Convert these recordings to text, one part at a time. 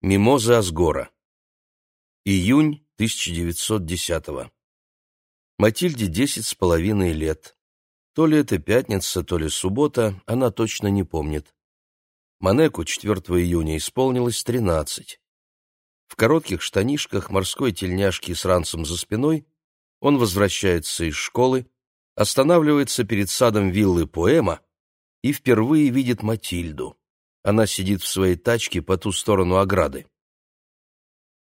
Мимоза Асгора. Июнь 1910-го. Матильде десять с половиной лет. То ли это пятница, то ли суббота, она точно не помнит. Манеку 4 июня исполнилось тринадцать. В коротких штанишках, морской тельняшке с ранцем за спиной он возвращается из школы, останавливается перед садом виллы Поэма и впервые видит Матильду. Она сидит в своей тачке по ту сторону ограды.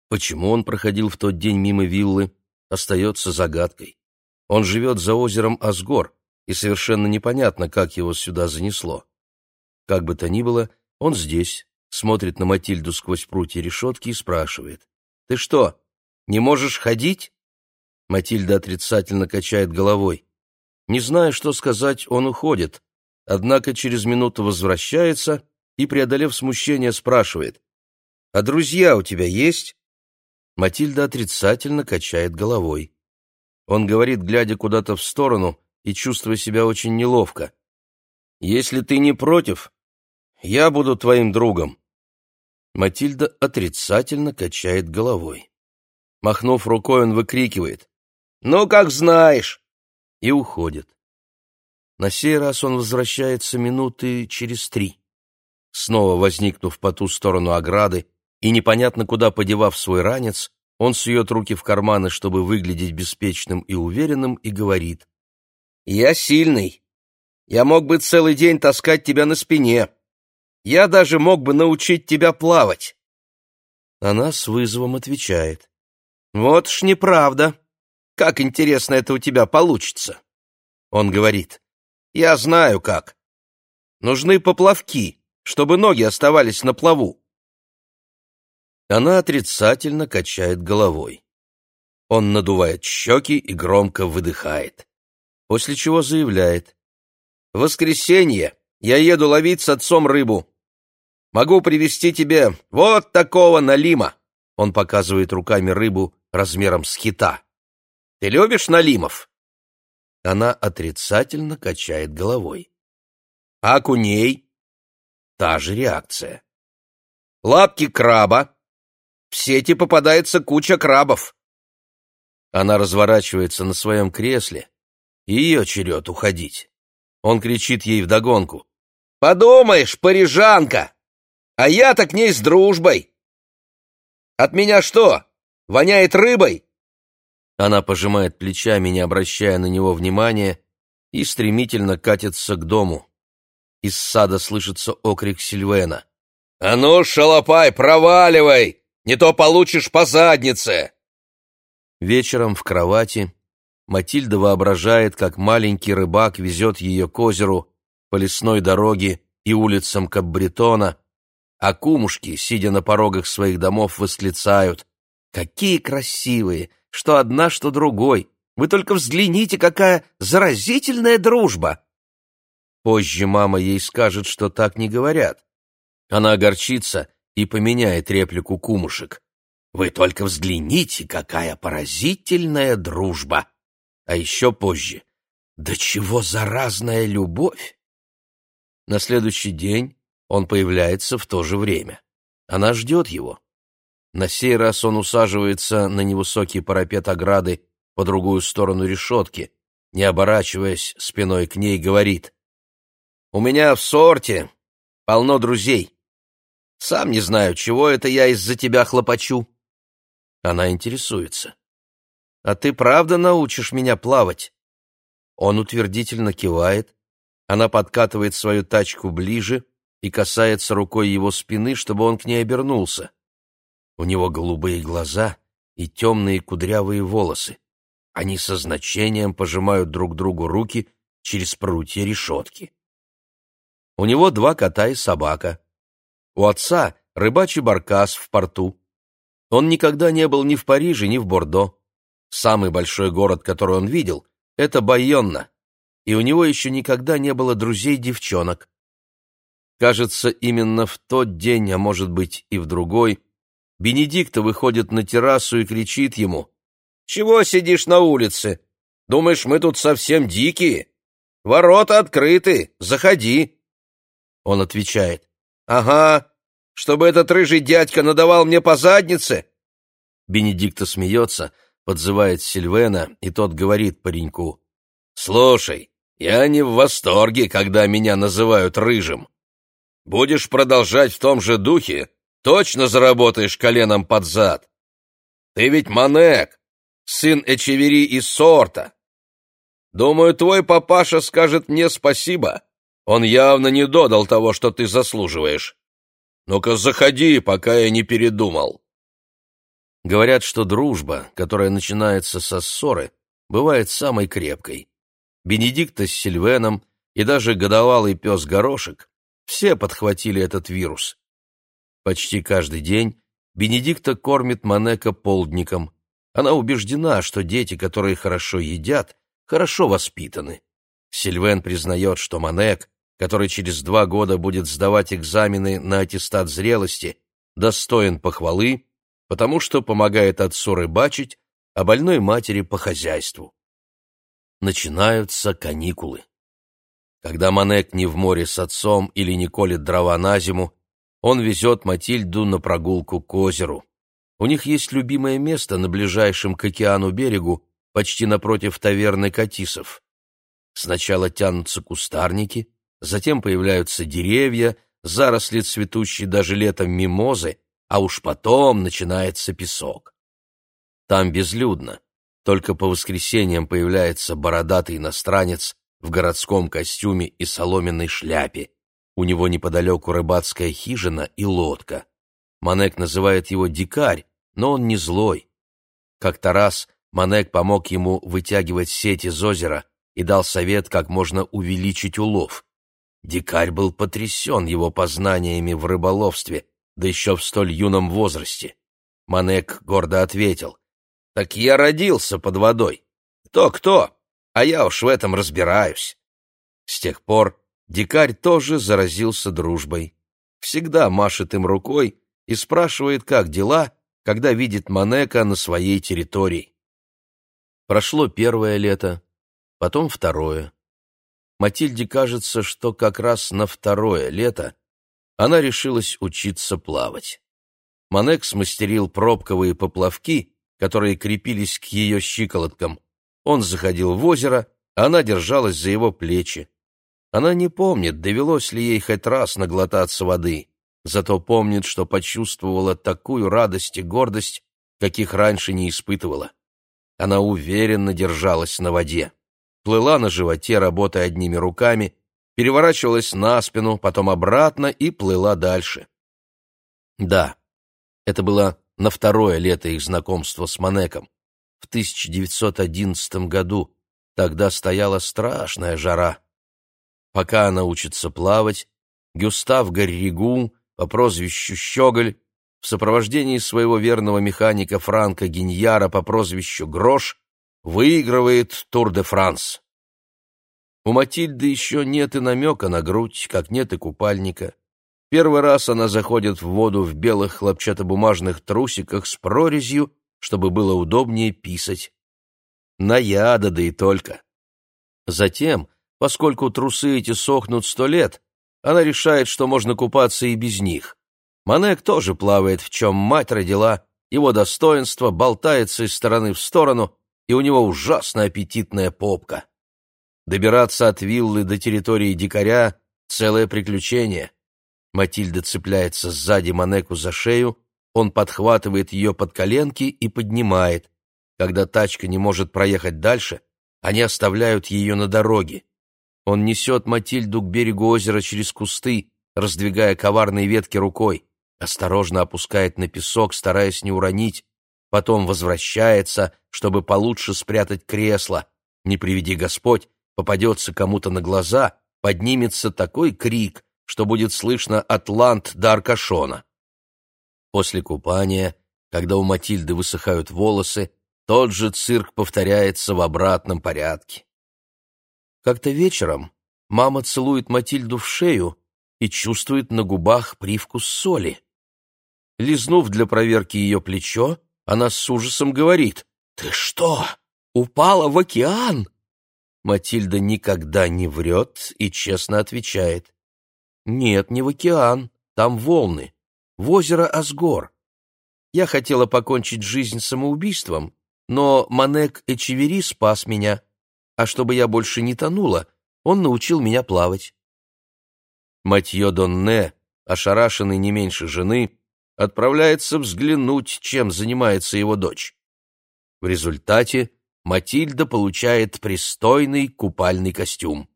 Почему он проходил в тот день мимо виллы, остается загадкой. Он живет за озером Асгор, и совершенно непонятно, как его сюда занесло. Как бы то ни было, он здесь, смотрит на Матильду сквозь прутья решетки и спрашивает. «Ты что, не можешь ходить?» Матильда отрицательно качает головой. Не зная, что сказать, он уходит, однако через минуту возвращается и, преодолев смущение, спрашивает. «А друзья у тебя есть?» Матильда отрицательно качает головой. Он говорит, глядя куда-то в сторону и чувствуя себя очень неловко. «Если ты не против, я буду твоим другом». Матильда отрицательно качает головой. Махнув рукой, он выкрикивает. «Ну, как знаешь!» и уходит. На сей раз он возвращается минуты через три. Снова возникнув по ту сторону ограды и непонятно куда подевав свой ранец, он сует руки в карманы, чтобы выглядеть беспечным и уверенным, и говорит. «Я сильный. Я мог бы целый день таскать тебя на спине. Я даже мог бы научить тебя плавать». Она с вызовом отвечает. «Вот ж неправда. Как интересно это у тебя получится». Он говорит. «Я знаю как. Нужны поплавки чтобы ноги оставались на плаву. Она отрицательно качает головой. Он надувает щеки и громко выдыхает, после чего заявляет. «В воскресенье я еду ловить с отцом рыбу. Могу привезти тебе вот такого налима!» Он показывает руками рыбу размером с кита. «Ты любишь налимов?» Она отрицательно качает головой. «А окуней?» Та же реакция. Лапки краба. В сети попадается куча крабов. Она разворачивается на своем кресле, и ее черед уходить. Он кричит ей вдогонку. «Подумаешь, парижанка! А я-то к ней с дружбой! От меня что, воняет рыбой?» Она пожимает плечами, не обращая на него внимания, и стремительно катится к дому. Из сада слышится окрик Сильвена. «А ну, шалопай, проваливай! Не то получишь по заднице!» Вечером в кровати Матильда воображает, как маленький рыбак везет ее к озеру по лесной дороге и улицам Каббретона, а кумушки, сидя на порогах своих домов, восклицают «Какие красивые! Что одна, что другой! Вы только взгляните, какая заразительная дружба!» Позже мама ей скажет, что так не говорят. Она огорчится и поменяет реплику кумушек. «Вы только взгляните, какая поразительная дружба!» А еще позже. «Да чего заразная любовь!» На следующий день он появляется в то же время. Она ждет его. На сей раз он усаживается на невысокий парапет ограды по другую сторону решетки, не оборачиваясь спиной к ней, говорит у меня в сорте полно друзей. Сам не знаю, чего это я из-за тебя хлопочу. Она интересуется. А ты правда научишь меня плавать? Он утвердительно кивает. Она подкатывает свою тачку ближе и касается рукой его спины, чтобы он к ней обернулся. У него голубые глаза и темные кудрявые волосы. Они со значением пожимают друг другу руки через прутья решетки. У него два кота и собака. У отца рыбачий баркас в порту. Он никогда не был ни в Париже, ни в Бордо. Самый большой город, который он видел, это Байонна, и у него еще никогда не было друзей-девчонок. Кажется, именно в тот день, а может быть и в другой, Бенедикта выходит на террасу и кричит ему «Чего сидишь на улице? Думаешь, мы тут совсем дикие? Ворота открыты, заходи!» Он отвечает. «Ага, Чтобы этот рыжий дядька надавал мне по заднице?» Бенедикта смеется, подзывает Сильвена, и тот говорит пареньку. «Слушай, я не в восторге, когда меня называют рыжим. Будешь продолжать в том же духе, точно заработаешь коленом под зад. Ты ведь Манек, сын Эчевери из Сорта. Думаю, твой папаша скажет мне спасибо. Он явно не додал того, что ты заслуживаешь. Ну-ка, заходи, пока я не передумал. Говорят, что дружба, которая начинается со ссоры, бывает самой крепкой. Бенедикта с Сильвеном и даже годовалый пес Горошек все подхватили этот вирус. Почти каждый день Бенедикта кормит Манека полдником. Она убеждена, что дети, которые хорошо едят, хорошо воспитаны. Сильвен признает, что Манек, который через два года будет сдавать экзамены на аттестат зрелости, достоин похвалы, потому что помогает отцу рыбачить, а больной матери по хозяйству. Начинаются каникулы. Когда Манек не в море с отцом или не колет дрова на зиму, он везет Матильду на прогулку к озеру. У них есть любимое место на ближайшем к океану берегу, почти напротив таверны Катисов. Сначала тянутся кустарники, затем появляются деревья, заросли цветущие даже летом мимозы, а уж потом начинается песок. Там безлюдно. Только по воскресеньям появляется бородатый иностранец в городском костюме и соломенной шляпе. У него неподалеку рыбацкая хижина и лодка. Манек называет его «дикарь», но он не злой. Как-то раз Манек помог ему вытягивать сеть из озера и дал совет, как можно увеличить улов. Дикарь был потрясен его познаниями в рыболовстве, да еще в столь юном возрасте. Манек гордо ответил, «Так я родился под водой. Кто-кто, а я уж в этом разбираюсь». С тех пор дикарь тоже заразился дружбой. Всегда машет им рукой и спрашивает, как дела, когда видит Манека на своей территории. Прошло первое лето, потом второе. Матильде кажется, что как раз на второе лето она решилась учиться плавать. Манек смастерил пробковые поплавки, которые крепились к ее щиколоткам. Он заходил в озеро, а она держалась за его плечи. Она не помнит, довелось ли ей хоть раз наглотаться воды зато помнит, что почувствовала такую радость и гордость, каких раньше не испытывала. Она уверенно держалась на воде, плыла на животе, работая одними руками, переворачивалась на спину, потом обратно и плыла дальше. Да, это было на второе лето их знакомства с Манеком, в 1911 году. Тогда стояла страшная жара. Пока она учится плавать, Гюстав Гарригу по прозвищу Щеголь в сопровождении своего верного механика Франка Гиньяра по прозвищу Грош выигрывает Тур-де-Франс. У Матильды еще нет и намека на грудь, как нет и купальника. Первый раз она заходит в воду в белых хлопчатобумажных трусиках с прорезью, чтобы было удобнее писать. Наяда, да и только. Затем, поскольку трусы эти сохнут сто лет, она решает, что можно купаться и без них. Манек тоже плавает, в чем мать родила, его достоинство болтается из стороны в сторону, и у него ужасно аппетитная попка. Добираться от виллы до территории дикаря — целое приключение. Матильда цепляется сзади Манеку за шею, он подхватывает ее под коленки и поднимает. Когда тачка не может проехать дальше, они оставляют ее на дороге. Он несет Матильду к берегу озера через кусты, раздвигая коварные ветки рукой, осторожно опускает на песок, стараясь не уронить, потом возвращается, чтобы получше спрятать кресло. Не приведи Господь, попадется кому-то на глаза, поднимется такой крик, что будет слышно атлант до Аркашона. После купания, когда у Матильды высыхают волосы, тот же цирк повторяется в обратном порядке. Как-то вечером мама целует Матильду в шею и чувствует на губах привкус соли. Лизнув для проверки ее плечо, она с ужасом говорит «Ты что, упала в океан?» Матильда никогда не врет и честно отвечает «Нет, не в океан, там волны. в озеро Асгор. Я хотела покончить жизнь самоубийством, но Манек Эчевери спас меня, а чтобы я больше не тонула, он научил меня плавать. Матье Донне, ошарашенный не меньше жены, отправляется взглянуть, чем занимается его дочь. В результате Матильда получает пристойный купальный костюм.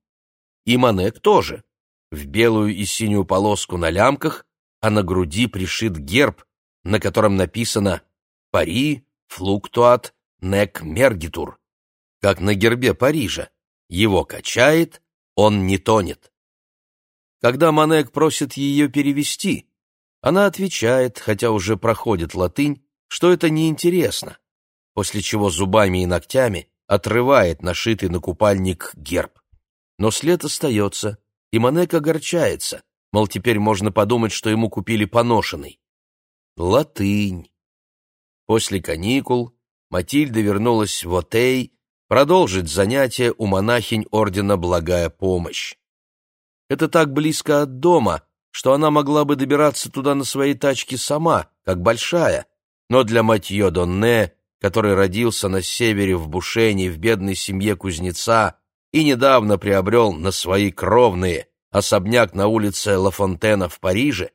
И Манек тоже. В белую и синюю полоску на лямках, а на груди пришит герб, на котором написано «Пари, флуктуат, нек мергитур», как на гербе Парижа. Его качает, он не тонет. Когда Манек просит ее перевести, она отвечает, хотя уже проходит латынь, что это неинтересно, после чего зубами и ногтями отрывает нашитый на купальник герб. Но след остается, и Манек огорчается, мол, теперь можно подумать, что ему купили поношенный. Латынь. После каникул Матильда вернулась в Отей продолжить занятия у монахинь ордена «Благая помощь». Это так близко от дома, что она могла бы добираться туда на своей тачке сама, как большая, но для Матье Донне, который родился на севере в Бушене в бедной семье кузнеца и недавно приобрел на свои кровные особняк на улице Ла Фонтена в Париже,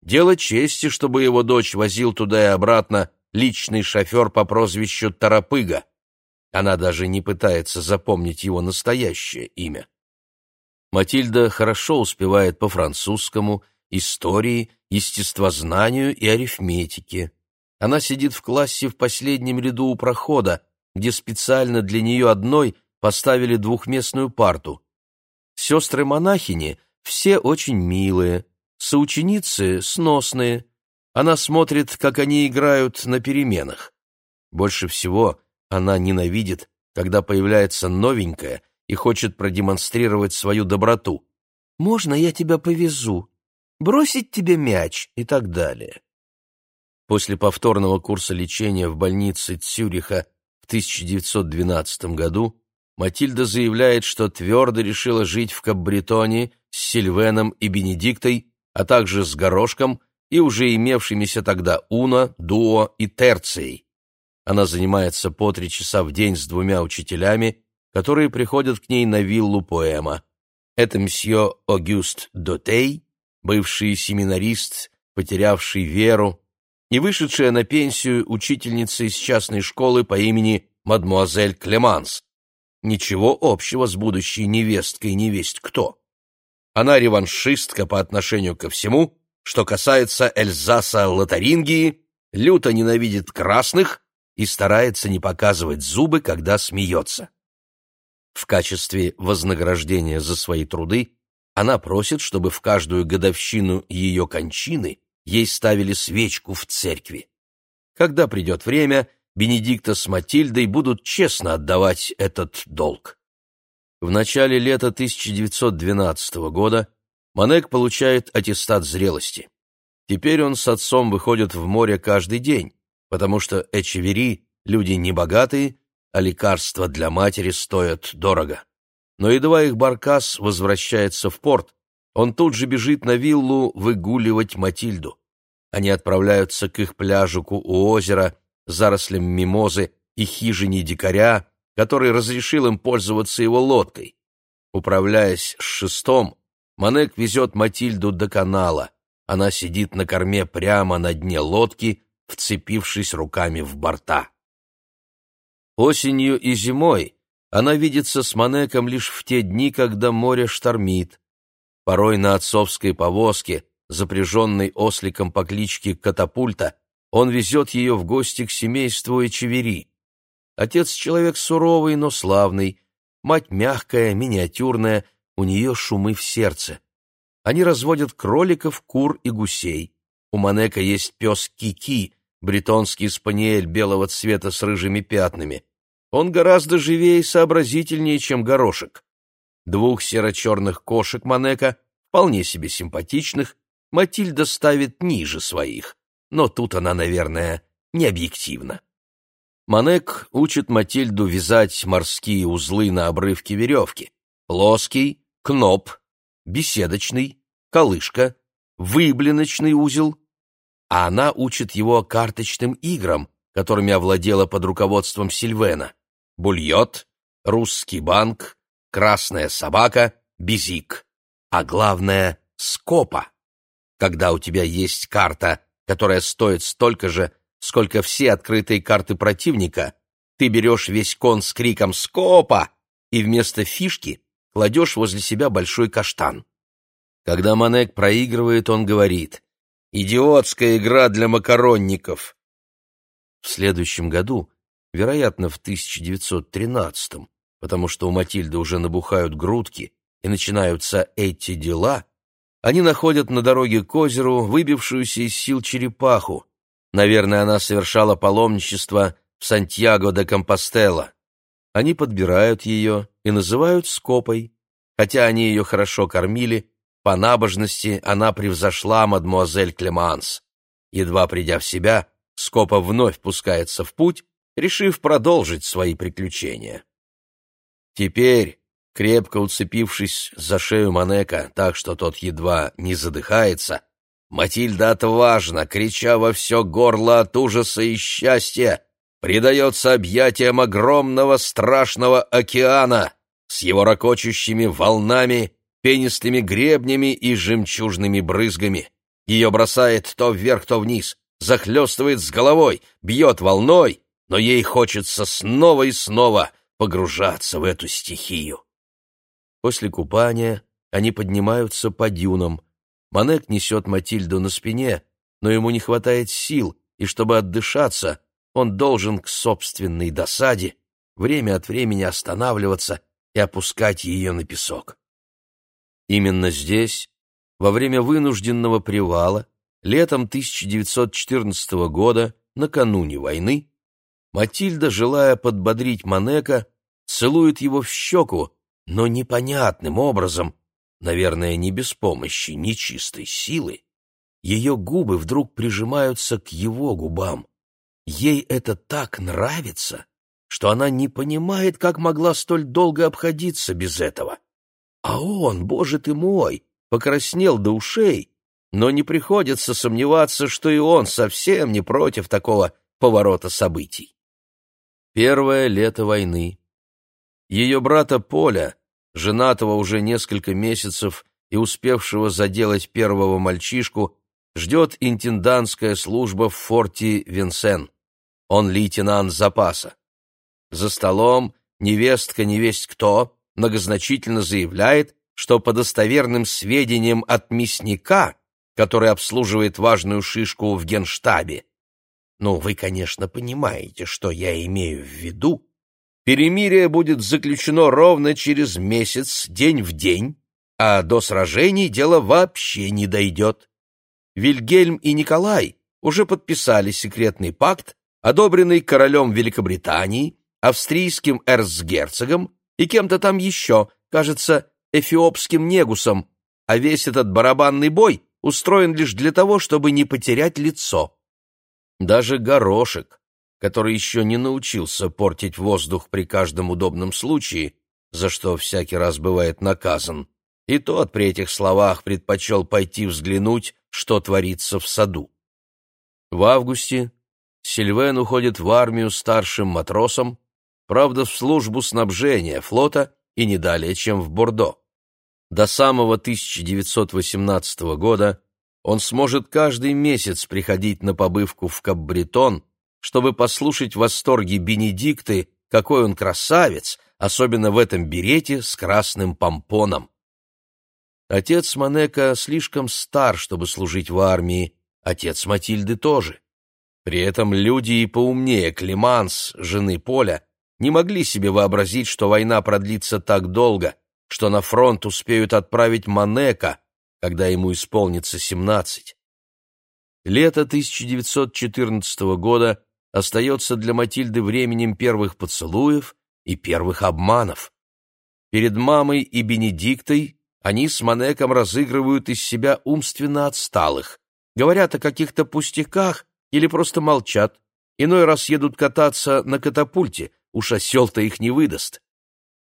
дело чести, чтобы его дочь возил туда и обратно личный шофер по прозвищу Тарапыга. Она даже не пытается запомнить его настоящее имя. Матильда хорошо успевает по французскому, истории, естествознанию и арифметике. Она сидит в классе в последнем ряду у прохода, где специально для нее одной поставили двухместную парту. Сестры-монахини все очень милые, соученицы сносные. Она смотрит, как они играют на переменах. Больше всего она ненавидит, когда появляется новенькая и хочет продемонстрировать свою доброту. «Можно я тебя повезу? Бросить тебе мяч?» и так далее. После повторного курса лечения в больнице Цюриха в 1912 году Матильда заявляет, что твердо решила жить в Каббретоне с Сильвеном и Бенедиктой, а также с Горошком и уже имевшимися тогда Уна, Дуо и Терцией. Она занимается по три часа в день с двумя учителями, которые приходят к ней на виллу поэма. Это мсье Огюст Дотей, бывший семинарист, потерявший веру, и вышедшая на пенсию учительница из частной школы по имени мадмуазель Клеманс. Ничего общего с будущей невесткой невесть кто. Она реваншистка по отношению ко всему, что касается Эльзаса-Лотарингии, люто ненавидит красных и старается не показывать зубы, когда смеется. В качестве вознаграждения за свои труды она просит, чтобы в каждую годовщину ее кончины ей ставили свечку в церкви. Когда придет время, Бенедикта с Матильдой будут честно отдавать этот долг. В начале лета 1912 года Манек получает аттестат зрелости. Теперь он с отцом выходит в море каждый день, потому что Эчевери — люди небогатые, а лекарства для матери стоят дорого. Но едва их баркас возвращается в порт, он тут же бежит на виллу выгуливать Матильду. Они отправляются к их пляжику у озера, зарослям мимозы и хижине дикаря, который разрешил им пользоваться его лодкой. Управляясь с шестом, Манек везет Матильду до канала. Она сидит на корме прямо на дне лодки, вцепившись руками в борта. Осенью и зимой она видится с Манеком лишь в те дни, когда море штормит. Порой на отцовской повозке, запряженной осликом по кличке Катапульта, он везет ее в гости к семейству Эчевери. Отец человек суровый, но славный, мать мягкая, миниатюрная, у нее шумы в сердце. Они разводят кроликов, кур и гусей. У Манека есть пес Кики, бретонский спаниель белого цвета с рыжими пятнами. Он гораздо живее и сообразительнее, чем горошек. Двух серо-черных кошек Манека, вполне себе симпатичных, Матильда ставит ниже своих, но тут она, наверное, не объективна. Манек учит Матильду вязать морские узлы на обрывке веревки. Плоский, кноп, беседочный, колышка, выблиночный узел, а она учит его карточным играм, которыми овладела под руководством Сильвена. Бульот, русский банк, красная собака, безик. А главное — скопа. Когда у тебя есть карта, которая стоит столько же, сколько все открытые карты противника, ты берешь весь кон с криком «Скопа!» и вместо фишки кладешь возле себя большой каштан. Когда Манек проигрывает, он говорит «Идиотская игра для макаронников». В следующем году, вероятно, в 1913 потому что у Матильды уже набухают грудки и начинаются эти дела, они находят на дороге к озеру выбившуюся из сил черепаху. Наверное, она совершала паломничество в Сантьяго де Компостела. Они подбирают ее и называют Скопой. Хотя они ее хорошо кормили, по набожности она превзошла мадмуазель Клеманс. Едва придя в себя, Скопа вновь пускается в путь, решив продолжить свои приключения. Теперь, крепко уцепившись за шею Манека так, что тот едва не задыхается, Матильда отважно, крича во все горло от ужаса и счастья, предается объятиям огромного страшного океана с его ракочущими волнами, пенистыми гребнями и жемчужными брызгами. Ее бросает то вверх, то вниз, захлестывает с головой, бьет волной, но ей хочется снова и снова погружаться в эту стихию. После купания они поднимаются по дюнам. Манек несет Матильду на спине, но ему не хватает сил, и чтобы отдышаться, он должен к собственной досаде время от времени останавливаться и опускать ее на песок. Именно здесь, во время вынужденного привала, летом 1914 года, накануне войны, Матильда, желая подбодрить Манека, целует его в щеку, но непонятным образом, наверное, не без помощи нечистой силы, ее губы вдруг прижимаются к его губам. Ей это так нравится, что она не понимает, как могла столь долго обходиться без этого. А он, боже ты мой, покраснел до ушей, но не приходится сомневаться, что и он совсем не против такого поворота событий. Первое лето войны. Ее брата Поля, женатого уже несколько месяцев и успевшего заделать первого мальчишку, ждет интендантская служба в форте Винсен. Он лейтенант запаса. За столом невестка невесть кто многозначительно заявляет, что по достоверным сведениям от мясника, который обслуживает важную шишку в генштабе, ну, вы, конечно, понимаете, что я имею в виду, перемирие будет заключено ровно через месяц, день в день, а до сражений дело вообще не дойдет. Вильгельм и Николай уже подписали секретный пакт, одобренный королем Великобритании, австрийским эрцгерцогом и кем-то там еще, кажется, эфиопским негусом, а весь этот барабанный бой устроен лишь для того, чтобы не потерять лицо. Даже горошек, который еще не научился портить воздух при каждом удобном случае, за что всякий раз бывает наказан, и тот при этих словах предпочел пойти взглянуть, что творится в саду. В августе Сильвен уходит в армию старшим матросом, правда, в службу снабжения флота и не далее, чем в Бордо. До самого 1918 года он сможет каждый месяц приходить на побывку в Каббретон, чтобы послушать восторги Бенедикты, какой он красавец, особенно в этом берете с красным помпоном. Отец Манека слишком стар, чтобы служить в армии, отец Матильды тоже. При этом люди и поумнее Климанс, жены Поля, не могли себе вообразить, что война продлится так долго, что на фронт успеют отправить Манека, когда ему исполнится семнадцать. Лето 1914 года остается для Матильды временем первых поцелуев и первых обманов. Перед мамой и Бенедиктой они с Манеком разыгрывают из себя умственно отсталых, говорят о каких-то пустяках или просто молчат, иной раз едут кататься на катапульте, уж осел-то их не выдаст.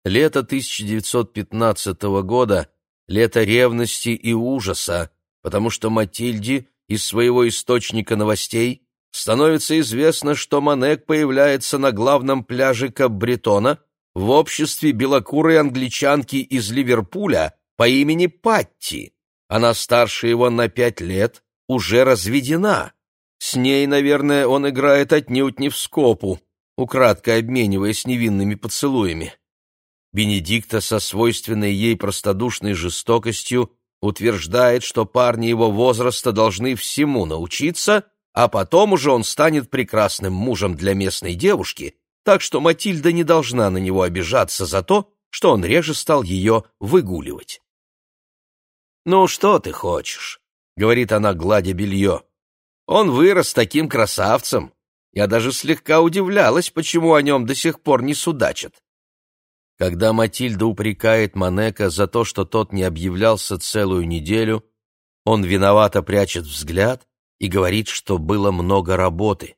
Лето 1915 года — лето ревности и ужаса, потому что Матильде из своего источника новостей становится известно, что Манек появляется на главном пляже Каббретона в обществе белокурой англичанки из Ливерпуля по имени Патти. Она старше его на пять лет, уже разведена. С ней, наверное, он играет отнюдь не в скопу, украдкой обмениваясь невинными поцелуями. Бенедикта со свойственной ей простодушной жестокостью утверждает, что парни его возраста должны всему научиться, а потом уже он станет прекрасным мужем для местной девушки, так что Матильда не должна на него обижаться за то, что он реже стал ее выгуливать. «Ну, что ты хочешь?» — говорит она, гладя белье. «Он вырос таким красавцем. Я даже слегка удивлялась, почему о нем до сих пор не судачат. Когда Матильда упрекает Манека за то, что тот не объявлялся целую неделю, он виновато прячет взгляд и говорит, что было много работы.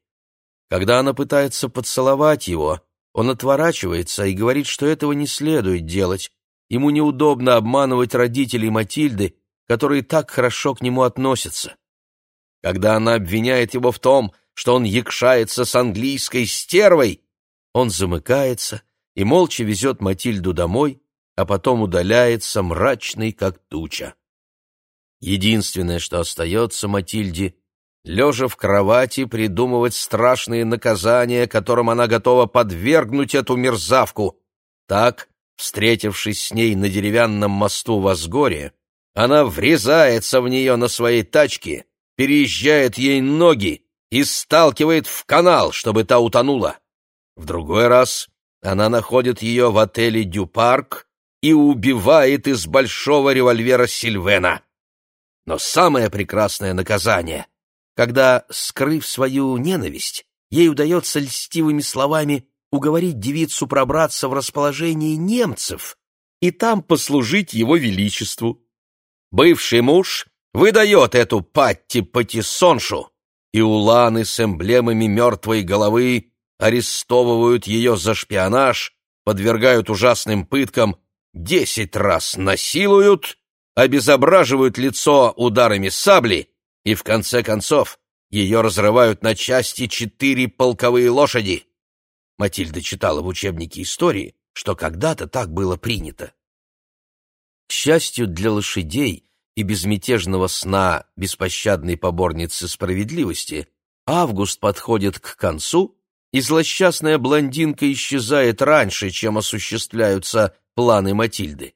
Когда она пытается поцеловать его, он отворачивается и говорит, что этого не следует делать. Ему неудобно обманывать родителей Матильды, которые так хорошо к нему относятся. Когда она обвиняет его в том, что он якшается с английской стервой, он замыкается и молча везет Матильду домой, а потом удаляется мрачный, как туча. Единственное, что остается Матильде, лежа в кровати, придумывать страшные наказания, которым она готова подвергнуть эту мерзавку. Так, встретившись с ней на деревянном мосту в Асгоре, она врезается в нее на своей тачке, переезжает ей ноги и сталкивает в канал, чтобы та утонула. В другой раз она находит ее в отеле «Дюпарк» и убивает из большого револьвера Сильвена. Но самое прекрасное наказание, когда, скрыв свою ненависть, ей удается льстивыми словами уговорить девицу пробраться в расположение немцев и там послужить его величеству. Бывший муж выдает эту Патти Патиссоншу, и уланы с эмблемами мертвой головы арестовывают ее за шпионаж, подвергают ужасным пыткам, десять раз насилуют, обезображивают лицо ударами сабли и, в конце концов, ее разрывают на части четыре полковые лошади. Матильда читала в учебнике истории, что когда-то так было принято. К счастью для лошадей и безмятежного сна беспощадной поборницы справедливости, август подходит к концу, и злосчастная блондинка исчезает раньше, чем осуществляются планы Матильды.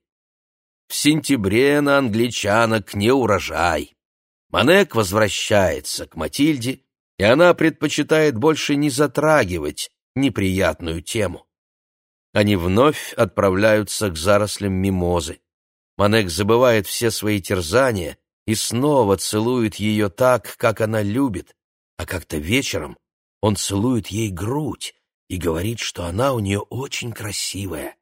В сентябре на англичанок не урожай. Манек возвращается к Матильде, и она предпочитает больше не затрагивать неприятную тему. Они вновь отправляются к зарослям мимозы. Манек забывает все свои терзания и снова целует ее так, как она любит, а как-то вечером он целует ей грудь и говорит, что она у нее очень красивая.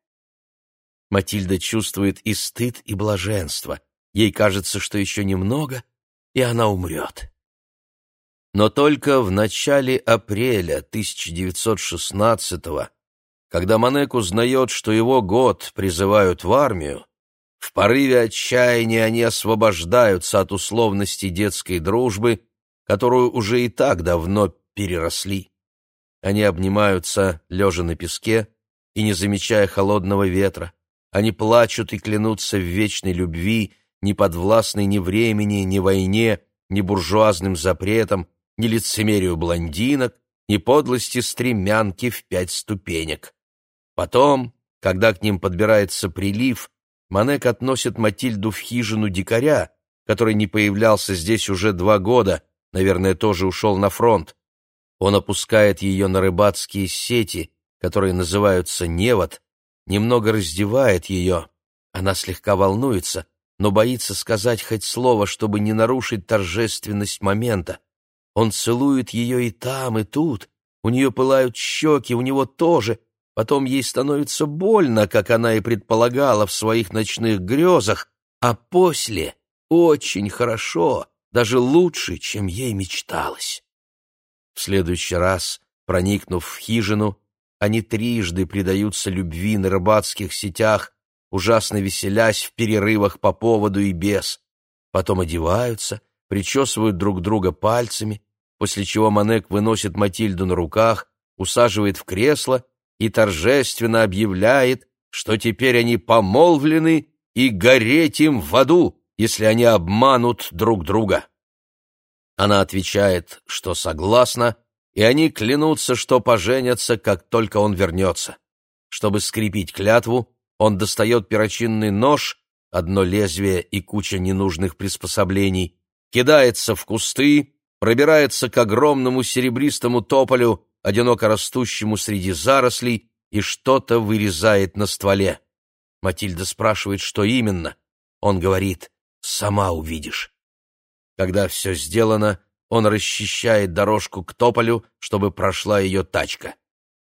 Матильда чувствует и стыд, и блаженство. Ей кажется, что еще немного, и она умрет. Но только в начале апреля 1916-го, когда Манек узнает, что его год призывают в армию, в порыве отчаяния они освобождаются от условностей детской дружбы, которую уже и так давно переросли. Они обнимаются, лежа на песке, и не замечая холодного ветра. Они плачут и клянутся в вечной любви, не подвластной ни времени, ни войне, ни буржуазным запретам, ни лицемерию блондинок, ни подлости стремянки в пять ступенек. Потом, когда к ним подбирается прилив, Манек относит Матильду в хижину дикаря, который не появлялся здесь уже два года, наверное, тоже ушел на фронт. Он опускает ее на рыбацкие сети, которые называются невод, немного раздевает ее. Она слегка волнуется, но боится сказать хоть слово, чтобы не нарушить торжественность момента. Он целует ее и там, и тут. У нее пылают щеки, у него тоже. Потом ей становится больно, как она и предполагала в своих ночных грезах, а после очень хорошо, даже лучше, чем ей мечталось. В следующий раз, проникнув в хижину, они трижды предаются любви на рыбацких сетях, ужасно веселясь в перерывах по поводу и без. Потом одеваются, причесывают друг друга пальцами, после чего Манек выносит Матильду на руках, усаживает в кресло и торжественно объявляет, что теперь они помолвлены и гореть им в аду, если они обманут друг друга. Она отвечает, что согласна, и они клянутся, что поженятся, как только он вернется. Чтобы скрепить клятву, он достает перочинный нож, одно лезвие и куча ненужных приспособлений, кидается в кусты, пробирается к огромному серебристому тополю, одиноко растущему среди зарослей, и что-то вырезает на стволе. Матильда спрашивает, что именно. Он говорит, «Сама увидишь». Когда все сделано, он расчищает дорожку к тополю, чтобы прошла ее тачка.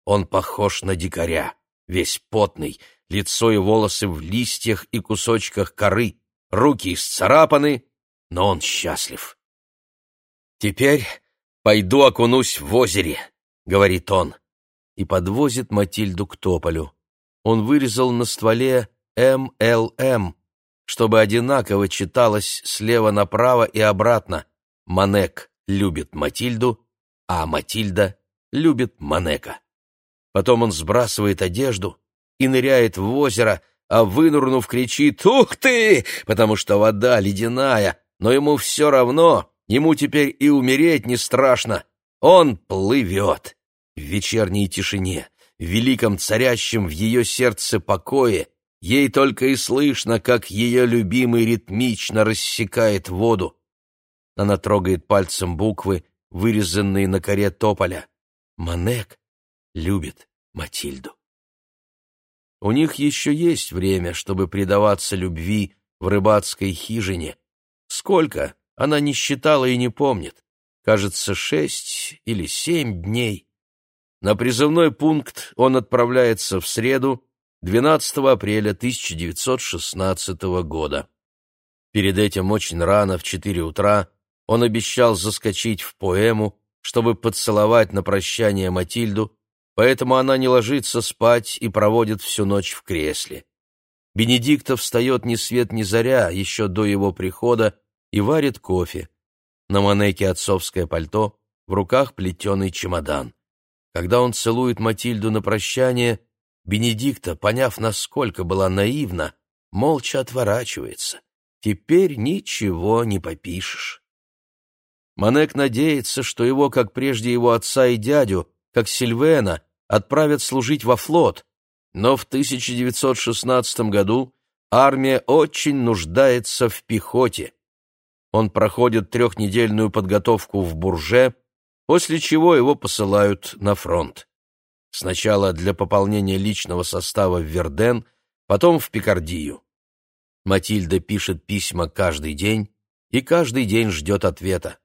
Он похож на дикаря, весь потный, лицо и волосы в листьях и кусочках коры, руки исцарапаны, но он счастлив. «Теперь пойду окунусь в озере», — говорит он, и подвозит Матильду к тополю. Он вырезал на стволе «МЛМ», чтобы одинаково читалось слева направо и обратно. Манек любит Матильду, а Матильда любит Манека. Потом он сбрасывает одежду и ныряет в озеро, а вынурнув кричит «Ух ты!», потому что вода ледяная, но ему все равно, ему теперь и умереть не страшно. Он плывет. В вечерней тишине, в великом царящем в ее сердце покое, Ей только и слышно, как ее любимый ритмично рассекает воду. Она трогает пальцем буквы, вырезанные на коре тополя. Манек любит Матильду. У них еще есть время, чтобы предаваться любви в рыбацкой хижине. Сколько, она не считала и не помнит. Кажется, шесть или семь дней. На призывной пункт он отправляется в среду, 12 апреля 1916 года. Перед этим очень рано, в 4 утра, он обещал заскочить в поэму, чтобы поцеловать на прощание Матильду, поэтому она не ложится спать и проводит всю ночь в кресле. Бенедиктов встает ни свет ни заря, еще до его прихода, и варит кофе. На манеке отцовское пальто, в руках плетеный чемодан. Когда он целует Матильду на прощание — Бенедикта, поняв, насколько была наивна, молча отворачивается. Теперь ничего не попишешь. Манек надеется, что его, как прежде его отца и дядю, как Сильвена, отправят служить во флот, но в 1916 году армия очень нуждается в пехоте. Он проходит трехнедельную подготовку в Бурже, после чего его посылают на фронт. Сначала для пополнения личного состава в Верден, потом в Пикардию. Матильда пишет письма каждый день и каждый день ждет ответа.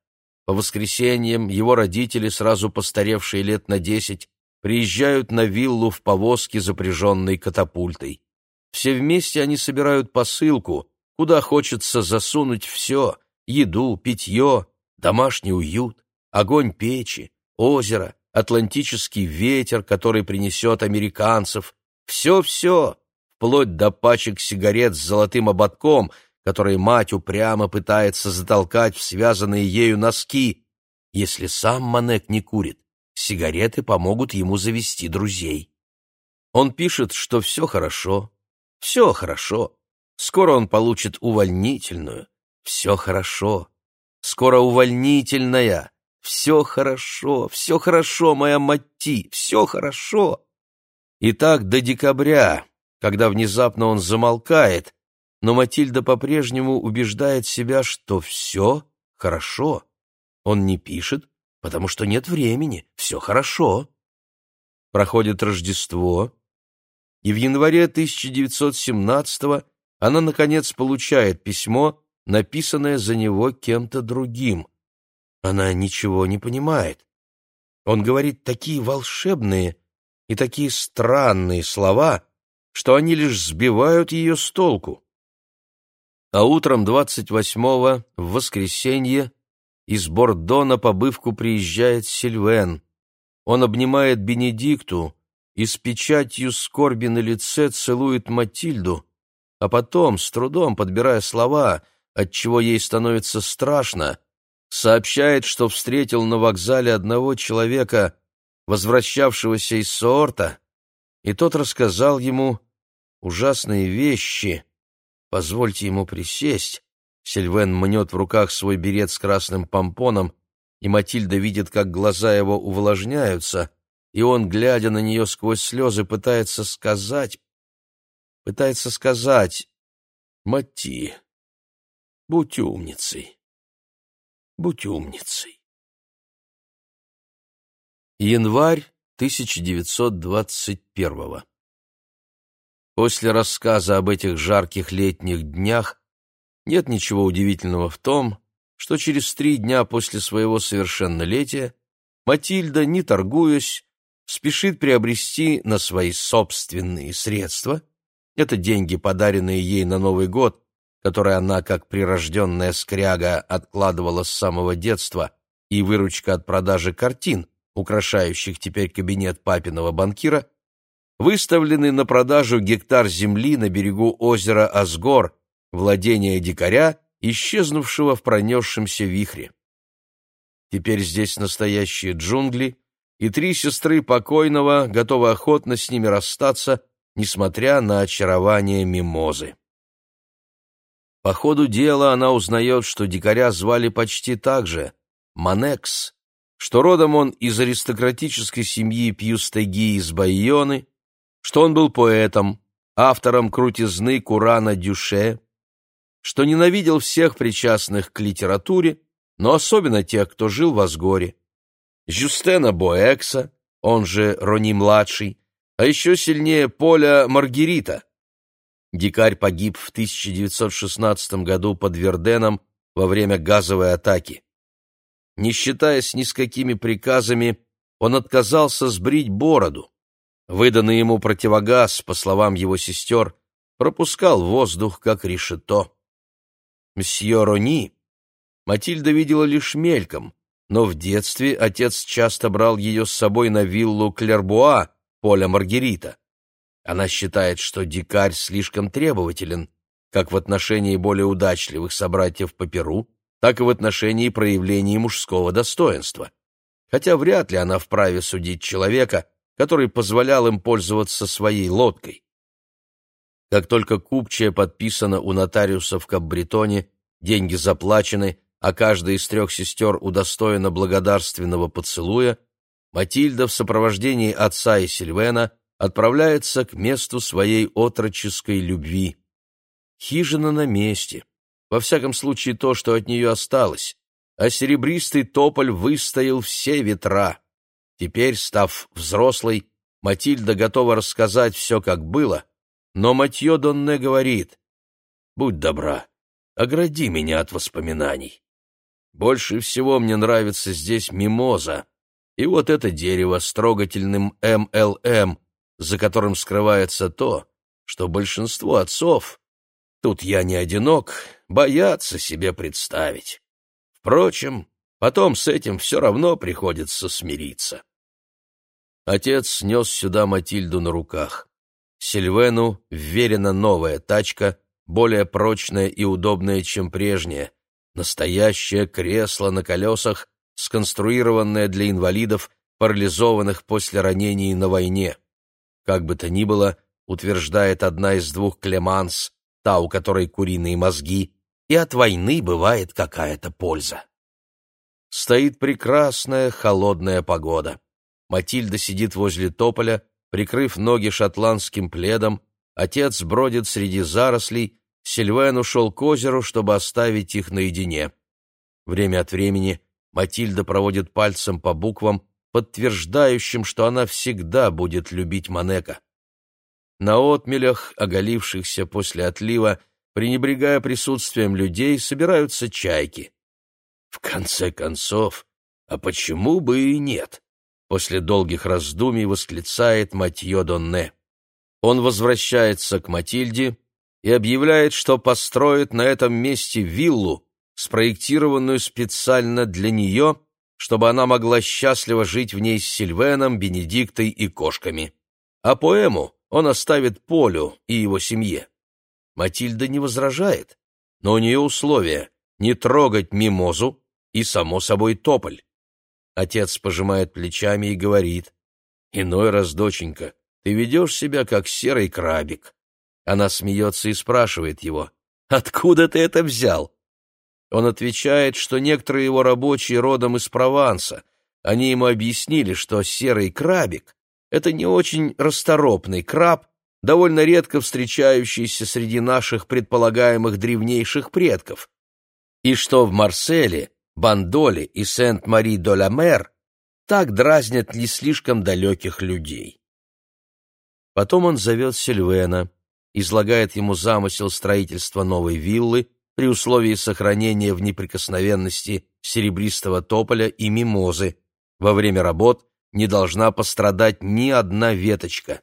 По воскресеньям его родители, сразу постаревшие лет на десять, приезжают на виллу в повозке, запряженной катапультой. Все вместе они собирают посылку, куда хочется засунуть все — еду, питье, домашний уют, огонь печи, озеро, атлантический ветер, который принесет американцев, все-все, вплоть до пачек сигарет с золотым ободком, которые мать упрямо пытается затолкать в связанные ею носки. Если сам Манек не курит, сигареты помогут ему завести друзей. Он пишет, что все хорошо, все хорошо. Скоро он получит увольнительную. Все хорошо. Скоро увольнительная. Все хорошо, все хорошо, моя Матти, все хорошо. И так до декабря, когда внезапно он замолкает, но Матильда по-прежнему убеждает себя, что все хорошо. Он не пишет, потому что нет времени, все хорошо. Проходит Рождество, и в январе 1917 она, наконец, получает письмо, написанное за него кем-то другим. Она ничего не понимает. Он говорит такие волшебные и такие странные слова, что они лишь сбивают ее с толку. А утром 28-го, в воскресенье, из Бордо на побывку приезжает Сильвен. Он обнимает Бенедикту и с печатью скорби на лице целует Матильду, а потом, с трудом подбирая слова, отчего ей становится страшно, сообщает, что встретил на вокзале одного человека, возвращавшегося из Соорта, и тот рассказал ему ужасные вещи. Позвольте ему присесть. Сильвен мнет в руках свой берет с красным помпоном, и Матильда видит, как глаза его увлажняются, и он, глядя на нее сквозь слезы, пытается сказать, пытается сказать, «Мати, будь умницей, будь умницей». Январь 1921 После рассказа об этих жарких летних днях нет ничего удивительного в том, что через три дня после своего совершеннолетия Матильда, не торгуясь, спешит приобрести на свои собственные средства, это деньги, подаренные ей на Новый год, которые она, как прирожденная скряга, откладывала с самого детства, и выручка от продажи картин, украшающих теперь кабинет папиного банкира, выставленный на продажу гектар земли на берегу озера Асгор, владение дикаря, исчезнувшего в пронесшемся вихре. Теперь здесь настоящие джунгли, и три сестры покойного готовы охотно с ними расстаться, несмотря на очарование мимозы. По ходу дела она узнает, что дикаря звали почти так же — Манекс, что родом он из аристократической семьи Пьюстеги из Байоны, что он был поэтом, автором крутизны Курана Дюше, что ненавидел всех причастных к литературе, но особенно тех, кто жил в Асгоре. Жюстена Боэкса, он же Рони-младший, а еще сильнее Поля Маргерита. Дикарь погиб в 1916 году под Верденом во время газовой атаки. Не считаясь ни с какими приказами, он отказался сбрить бороду. Выданный ему противогаз, по словам его сестер, пропускал воздух, как решето. Мсье Рони Матильда видела лишь мельком, но в детстве отец часто брал ее с собой на виллу Клербуа, поля Маргерита. Она считает, что дикарь слишком требователен, как в отношении более удачливых собратьев по Перу, так и в отношении проявления мужского достоинства. Хотя вряд ли она вправе судить человека, который позволял им пользоваться своей лодкой. Как только купчая подписана у нотариуса в Каббретоне, деньги заплачены, а каждая из трех сестер удостоена благодарственного поцелуя, Матильда в сопровождении отца и Сильвена отправляется к месту своей отроческой любви. Хижина на месте, во всяком случае то, что от нее осталось, а серебристый тополь выстоял все ветра. Теперь, став взрослой, Матильда готова рассказать все, как было, но Матье Донне говорит, «Будь добра, огради меня от воспоминаний. Больше всего мне нравится здесь мимоза, и вот это дерево с трогательным МЛМ, за которым скрывается то, что большинство отцов, тут я не одинок, боятся себе представить. Впрочем, потом с этим все равно приходится смириться. Отец снес сюда Матильду на руках. Сильвену вверена новая тачка, более прочная и удобная, чем прежняя, настоящее кресло на колесах, сконструированное для инвалидов, парализованных после ранений на войне. Как бы то ни было, утверждает одна из двух Клеманс, та, у которой куриные мозги, и от войны бывает какая-то польза. Стоит прекрасная холодная погода. Матильда сидит возле тополя, прикрыв ноги шотландским пледом, отец бродит среди зарослей, Сильвен ушел к озеру, чтобы оставить их наедине. Время от времени Матильда проводит пальцем по буквам, подтверждающим, что она всегда будет любить Манека. На отмелях, оголившихся после отлива, пренебрегая присутствием людей, собираются чайки. В конце концов, а почему бы и нет? После долгих раздумий восклицает Матье Донне. Он возвращается к Матильде, и объявляет, что построит на этом месте виллу, спроектированную специально для нее, чтобы она могла счастливо жить в ней с Сильвеном, Бенедиктой и кошками. А поэму он оставит Полю и его семье. Матильда не возражает. но у нее условие — не трогать мимозу и, само собой, тополь. Отец пожимает плечами и говорит, «Иной раз, доченька, ты ведешь себя, как серый крабик». Она смеется и спрашивает его, «Откуда ты это взял?» Он отвечает, что некоторые его рабочие родом из Прованса. Они ему объяснили, что серый крабик — это не очень расторопный краб, довольно редко встречающийся среди наших предполагаемых древнейших предков, и что в Марселе, Бандоле и Сент-Мари-до-ла-Мер так дразнят не слишком далеких людей. Потом он зовет Сильвена, излагает ему замысел строительства новой виллы при условии сохранения в неприкосновенности серебристого тополя и мимозы. Во время работ не должна пострадать ни одна веточка.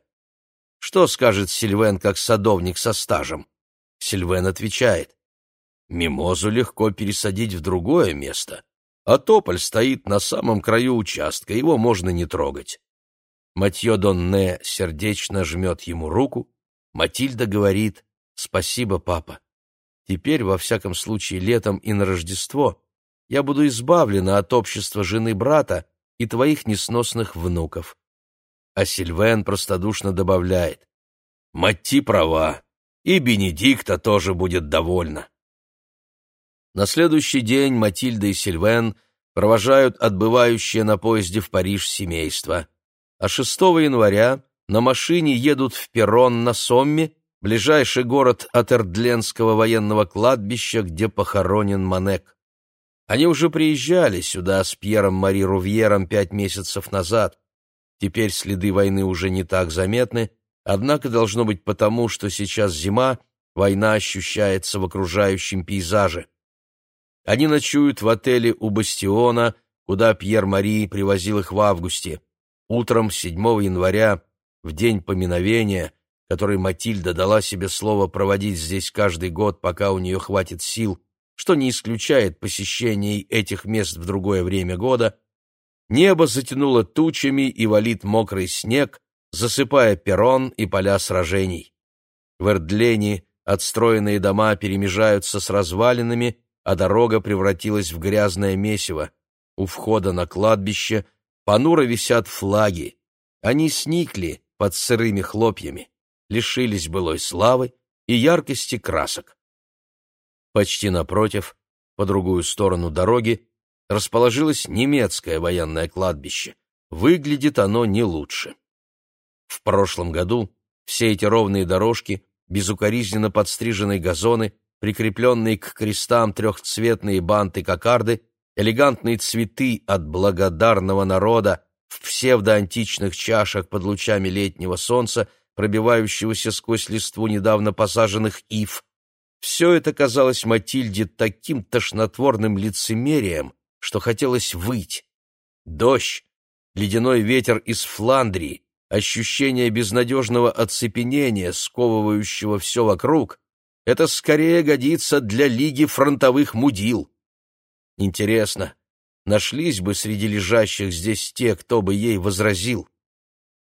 Что скажет Сильвен как садовник со стажем? Сильвен отвечает. Мимозу легко пересадить в другое место, а тополь стоит на самом краю участка, его можно не трогать. Матье Донне сердечно жмет ему руку, Матильда говорит «Спасибо, папа. Теперь, во всяком случае, летом и на Рождество я буду избавлена от общества жены брата и твоих несносных внуков. А Сильвен простодушно добавляет. Матти права, и Бенедикта тоже будет довольна. На следующий день Матильда и Сильвен провожают отбывающее на поезде в Париж семейство. А 6 января на машине едут в Перрон на Сомме, ближайший город от Эрдленского военного кладбища, где похоронен Манек. Они уже приезжали сюда с Пьером Мари Рувьером пять месяцев назад. Теперь следы войны уже не так заметны, однако должно быть потому, что сейчас зима, война ощущается в окружающем пейзаже. Они ночуют в отеле у Бастиона, куда Пьер-Мари привозил их в августе. Утром 7 января, в день поминовения, который Матильда дала себе слово проводить здесь каждый год, пока у нее хватит сил, что не исключает посещений этих мест в другое время года, Небо затянуло тучами и валит мокрый снег, засыпая перрон и поля сражений. В Эрдлене отстроенные дома перемежаются с развалинами, а дорога превратилась в грязное месиво. У входа на кладбище понуро висят флаги. Они сникли под сырыми хлопьями, лишились былой славы и яркости красок. Почти напротив, по другую сторону дороги, расположилось немецкое военное кладбище. Выглядит оно не лучше. В прошлом году все эти ровные дорожки, безукоризненно подстриженные газоны, прикрепленные к крестам трехцветные банты-кокарды, элегантные цветы от благодарного народа в псевдоантичных чашах под лучами летнего солнца, пробивающегося сквозь листву недавно посаженных ив. Все это казалось Матильде таким тошнотворным лицемерием, что хотелось выть. Дождь, ледяной ветер из Фландрии, ощущение безнадежного оцепенения, сковывающего все вокруг, это скорее годится для Лиги фронтовых мудил. Интересно, нашлись бы среди лежащих здесь те, кто бы ей возразил?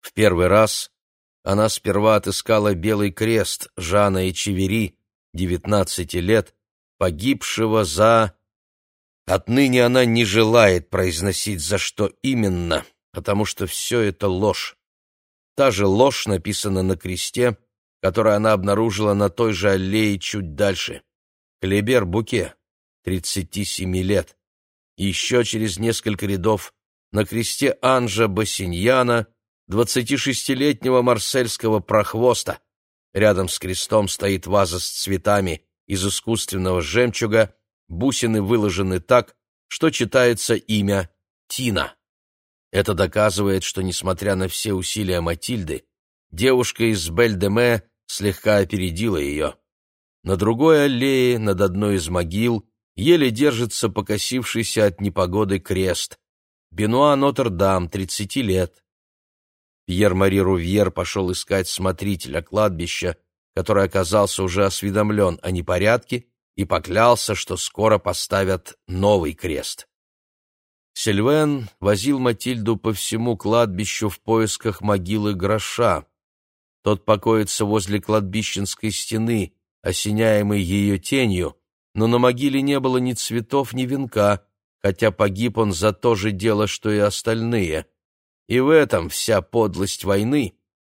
В первый раз она сперва отыскала белый крест Жана и Чевери, девятнадцати лет, погибшего за Отныне она не желает произносить, за что именно, потому что все это ложь. Та же ложь написана на кресте, который она обнаружила на той же аллее чуть дальше. Клебер Буке, 37 лет. еще через несколько рядов на кресте Анжа Бассиньяна, 26-летнего марсельского прохвоста. Рядом с крестом стоит ваза с цветами из искусственного жемчуга, бусины выложены так, что читается имя Тина. Это доказывает, что, несмотря на все усилия Матильды, девушка из Бельдеме слегка опередила ее. На другой аллее, над одной из могил, еле держится покосившийся от непогоды крест. Бенуа Нотр-Дам, 30 лет. Пьер-Мари Рувьер пошел искать смотрителя кладбища, который оказался уже осведомлен о непорядке и поклялся, что скоро поставят новый крест. Сильвен возил Матильду по всему кладбищу в поисках могилы Гроша. Тот покоится возле кладбищенской стены, осеняемой ее тенью, но на могиле не было ни цветов, ни венка, хотя погиб он за то же дело, что и остальные. И в этом вся подлость войны,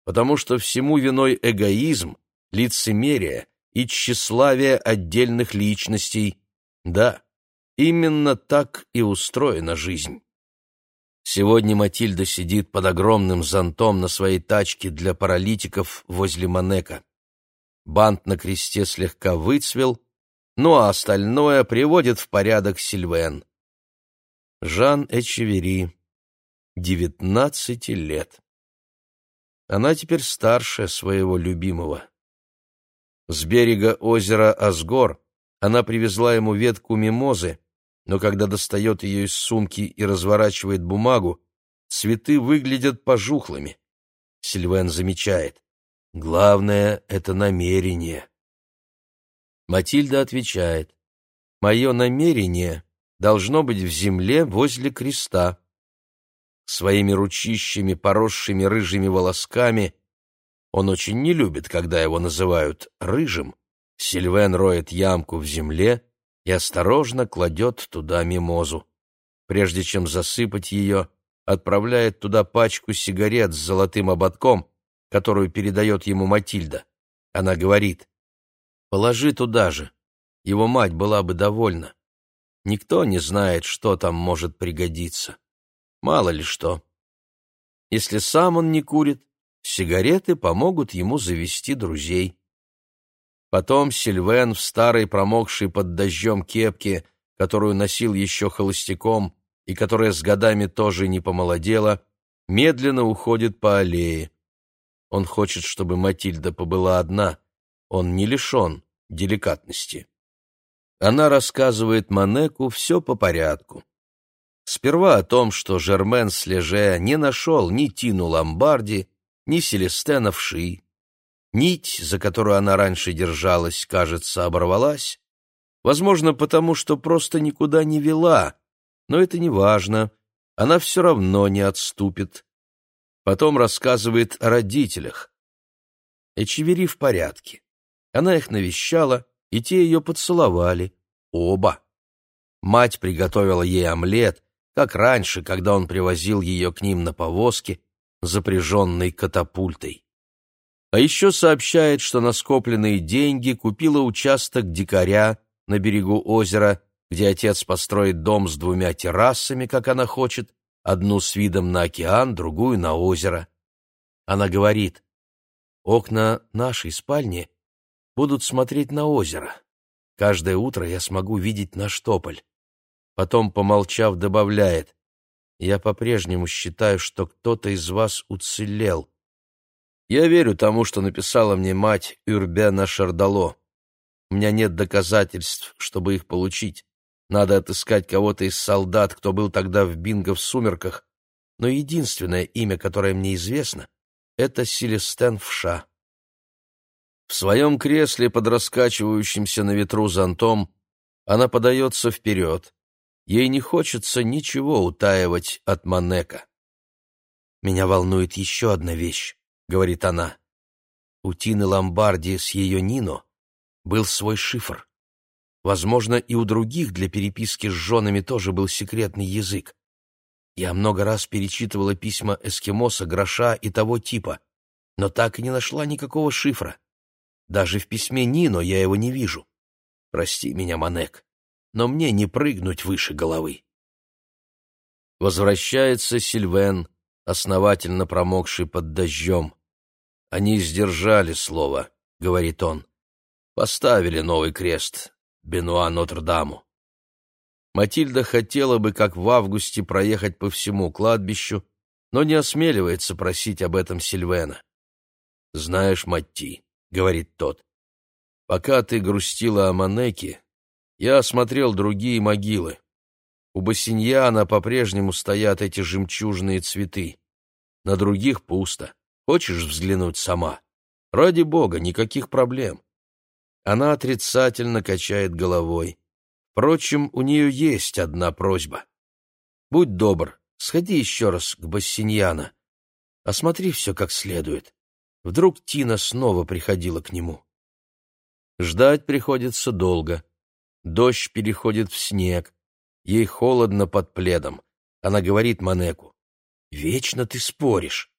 потому что всему виной эгоизм, лицемерие и тщеславие отдельных личностей. Да, именно так и устроена жизнь. Сегодня Матильда сидит под огромным зонтом на своей тачке для паралитиков возле Манека. Бант на кресте слегка выцвел, ну а остальное приводит в порядок Сильвен. Жан Эчевери, девятнадцати лет. Она теперь старше своего любимого. С берега озера Асгор она привезла ему ветку мимозы, но когда достает ее из сумки и разворачивает бумагу, цветы выглядят пожухлыми. Сильвен замечает. Главное — это намерение. Матильда отвечает. Мое намерение должно быть в земле возле креста. Своими ручищами, поросшими рыжими волосками, он очень не любит, когда его называют рыжим. Сильвен роет ямку в земле и осторожно кладет туда мимозу. Прежде чем засыпать ее, отправляет туда пачку сигарет с золотым ободком, которую передает ему Матильда. Она говорит, «Положи туда же, его мать была бы довольна. Никто не знает, что там может пригодиться. Мало ли что. Если сам он не курит, Сигареты помогут ему завести друзей. Потом Сильвен в старой промокшей под дождем кепке, которую носил еще холостяком и которая с годами тоже не помолодела, медленно уходит по аллее. Он хочет, чтобы Матильда побыла одна. Он не лишен деликатности. Она рассказывает Манеку все по порядку. Сперва о том, что Жермен Слеже не нашел ни Тину Ломбарди, ни Селестена в ши. Нить, за которую она раньше держалась, кажется, оборвалась. Возможно, потому что просто никуда не вела, но это не важно, она все равно не отступит. Потом рассказывает о родителях. Эчевери в порядке. Она их навещала, и те ее поцеловали. Оба. Мать приготовила ей омлет, как раньше, когда он привозил ее к ним на повозке, запряженной катапультой. А еще сообщает, что на скопленные деньги купила участок дикаря на берегу озера, где отец построит дом с двумя террасами, как она хочет, одну с видом на океан, другую на озеро. Она говорит, окна нашей спальни будут смотреть на озеро. Каждое утро я смогу видеть наш тополь. Потом, помолчав, добавляет, я по-прежнему считаю, что кто-то из вас уцелел. Я верю тому, что написала мне мать Юрбена Шардало. У меня нет доказательств, чтобы их получить. Надо отыскать кого-то из солдат, кто был тогда в бинго в сумерках. Но единственное имя, которое мне известно, это Селестен Вша. В своем кресле под раскачивающимся на ветру зонтом она подается вперед, Ей не хочется ничего утаивать от Манека. «Меня волнует еще одна вещь», — говорит она. У Тины Ломбарди с ее Нино был свой шифр. Возможно, и у других для переписки с женами тоже был секретный язык. Я много раз перечитывала письма эскимоса, гроша и того типа, но так и не нашла никакого шифра. Даже в письме Нино я его не вижу. Прости меня, Манек но мне не прыгнуть выше головы. Возвращается Сильвен, основательно промокший под дождем. Они сдержали слово, — говорит он. Поставили новый крест Бенуа Нотр-Даму. Матильда хотела бы, как в августе, проехать по всему кладбищу, но не осмеливается просить об этом Сильвена. «Знаешь, Матти», — говорит тот, — «пока ты грустила о Манеке, я осмотрел другие могилы. У Бассиньяна по-прежнему стоят эти жемчужные цветы. На других пусто. Хочешь взглянуть сама? Ради бога, никаких проблем. Она отрицательно качает головой. Впрочем, у нее есть одна просьба. Будь добр, сходи еще раз к Бассиньяна. Осмотри все как следует. Вдруг Тина снова приходила к нему. Ждать приходится долго. Дождь переходит в снег. Ей холодно под пледом. Она говорит Манеку, «Вечно ты споришь.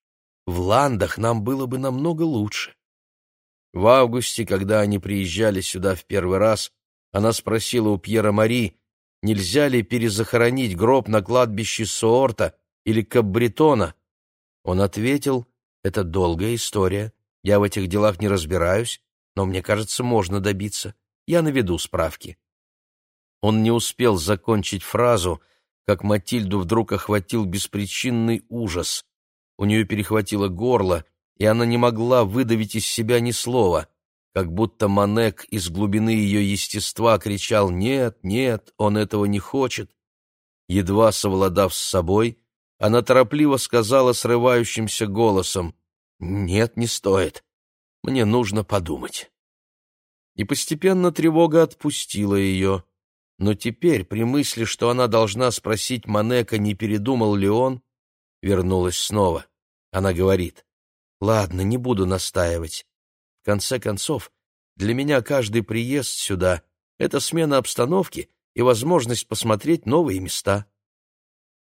В Ландах нам было бы намного лучше». В августе, когда они приезжали сюда в первый раз, она спросила у Пьера Мари, нельзя ли перезахоронить гроб на кладбище Соорта или Каббретона. Он ответил, это долгая история, я в этих делах не разбираюсь, но мне кажется, можно добиться. Я наведу справки. Он не успел закончить фразу, как Матильду вдруг охватил беспричинный ужас. У нее перехватило горло, и она не могла выдавить из себя ни слова, как будто Манек из глубины ее естества кричал «Нет, нет, он этого не хочет». Едва совладав с собой, она торопливо сказала срывающимся голосом «Нет, не стоит. Мне нужно подумать». И постепенно тревога отпустила ее. Но теперь, при мысли, что она должна спросить Манека, не передумал ли он, вернулась снова. Она говорит, «Ладно, не буду настаивать. В конце концов, для меня каждый приезд сюда — это смена обстановки и возможность посмотреть новые места».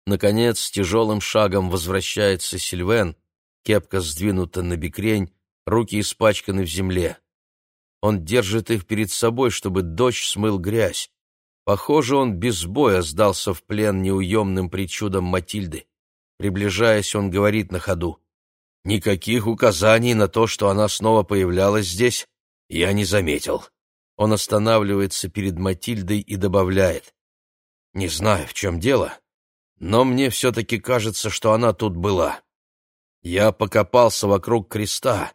Наконец, тяжелым шагом возвращается Сильвен, кепка сдвинута на бекрень, руки испачканы в земле. Он держит их перед собой, чтобы дождь смыл грязь. Похоже, он без боя сдался в плен неуемным причудам Матильды. Приближаясь, он говорит на ходу. «Никаких указаний на то, что она снова появлялась здесь, я не заметил». Он останавливается перед Матильдой и добавляет. «Не знаю, в чем дело, но мне все-таки кажется, что она тут была. Я покопался вокруг креста.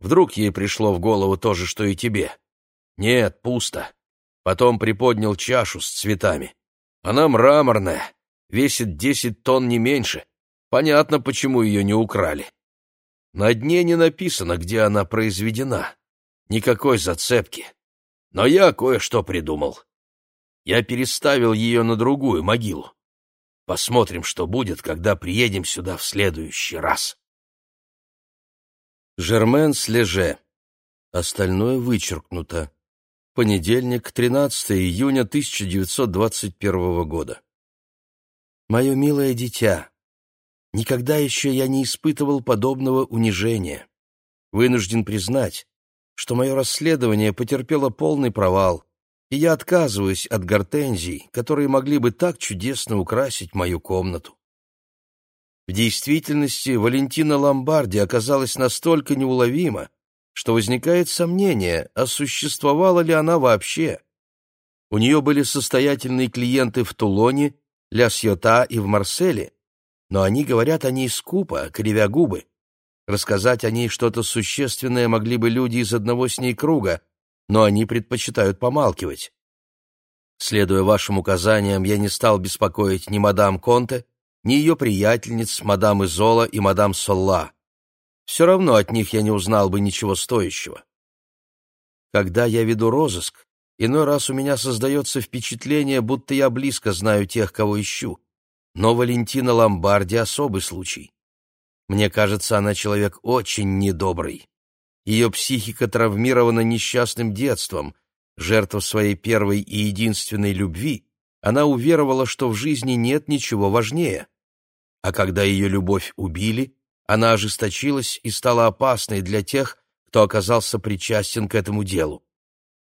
Вдруг ей пришло в голову то же, что и тебе. Нет, пусто. Потом приподнял чашу с цветами. Она мраморная, весит десять тонн не меньше. Понятно, почему ее не украли. На дне не написано, где она произведена. Никакой зацепки. Но я кое-что придумал. Я переставил ее на другую могилу. Посмотрим, что будет, когда приедем сюда в следующий раз. Жермен Слеже. Остальное вычеркнуто. Понедельник, 13 июня 1921 года. Мое милое дитя, никогда еще я не испытывал подобного унижения. Вынужден признать, что мое расследование потерпело полный провал, и я отказываюсь от гортензий, которые могли бы так чудесно украсить мою комнату. В действительности Валентина Ломбарди оказалась настолько неуловима, что возникает сомнение, а существовала ли она вообще. У нее были состоятельные клиенты в Тулоне, Ля Сьота и в Марселе, но они говорят о ней скупо, кривя губы. Рассказать о ней что-то существенное могли бы люди из одного с ней круга, но они предпочитают помалкивать. Следуя вашим указаниям, я не стал беспокоить ни мадам Конте, ни ее приятельниц, мадам Изола и мадам Солла. Все равно от них я не узнал бы ничего стоящего. Когда я веду розыск, иной раз у меня создается впечатление, будто я близко знаю тех, кого ищу. Но Валентина Ломбарди — особый случай. Мне кажется, она человек очень недобрый. Ее психика травмирована несчастным детством. Жертва своей первой и единственной любви, она уверовала, что в жизни нет ничего важнее. А когда ее любовь убили, она ожесточилась и стала опасной для тех, кто оказался причастен к этому делу.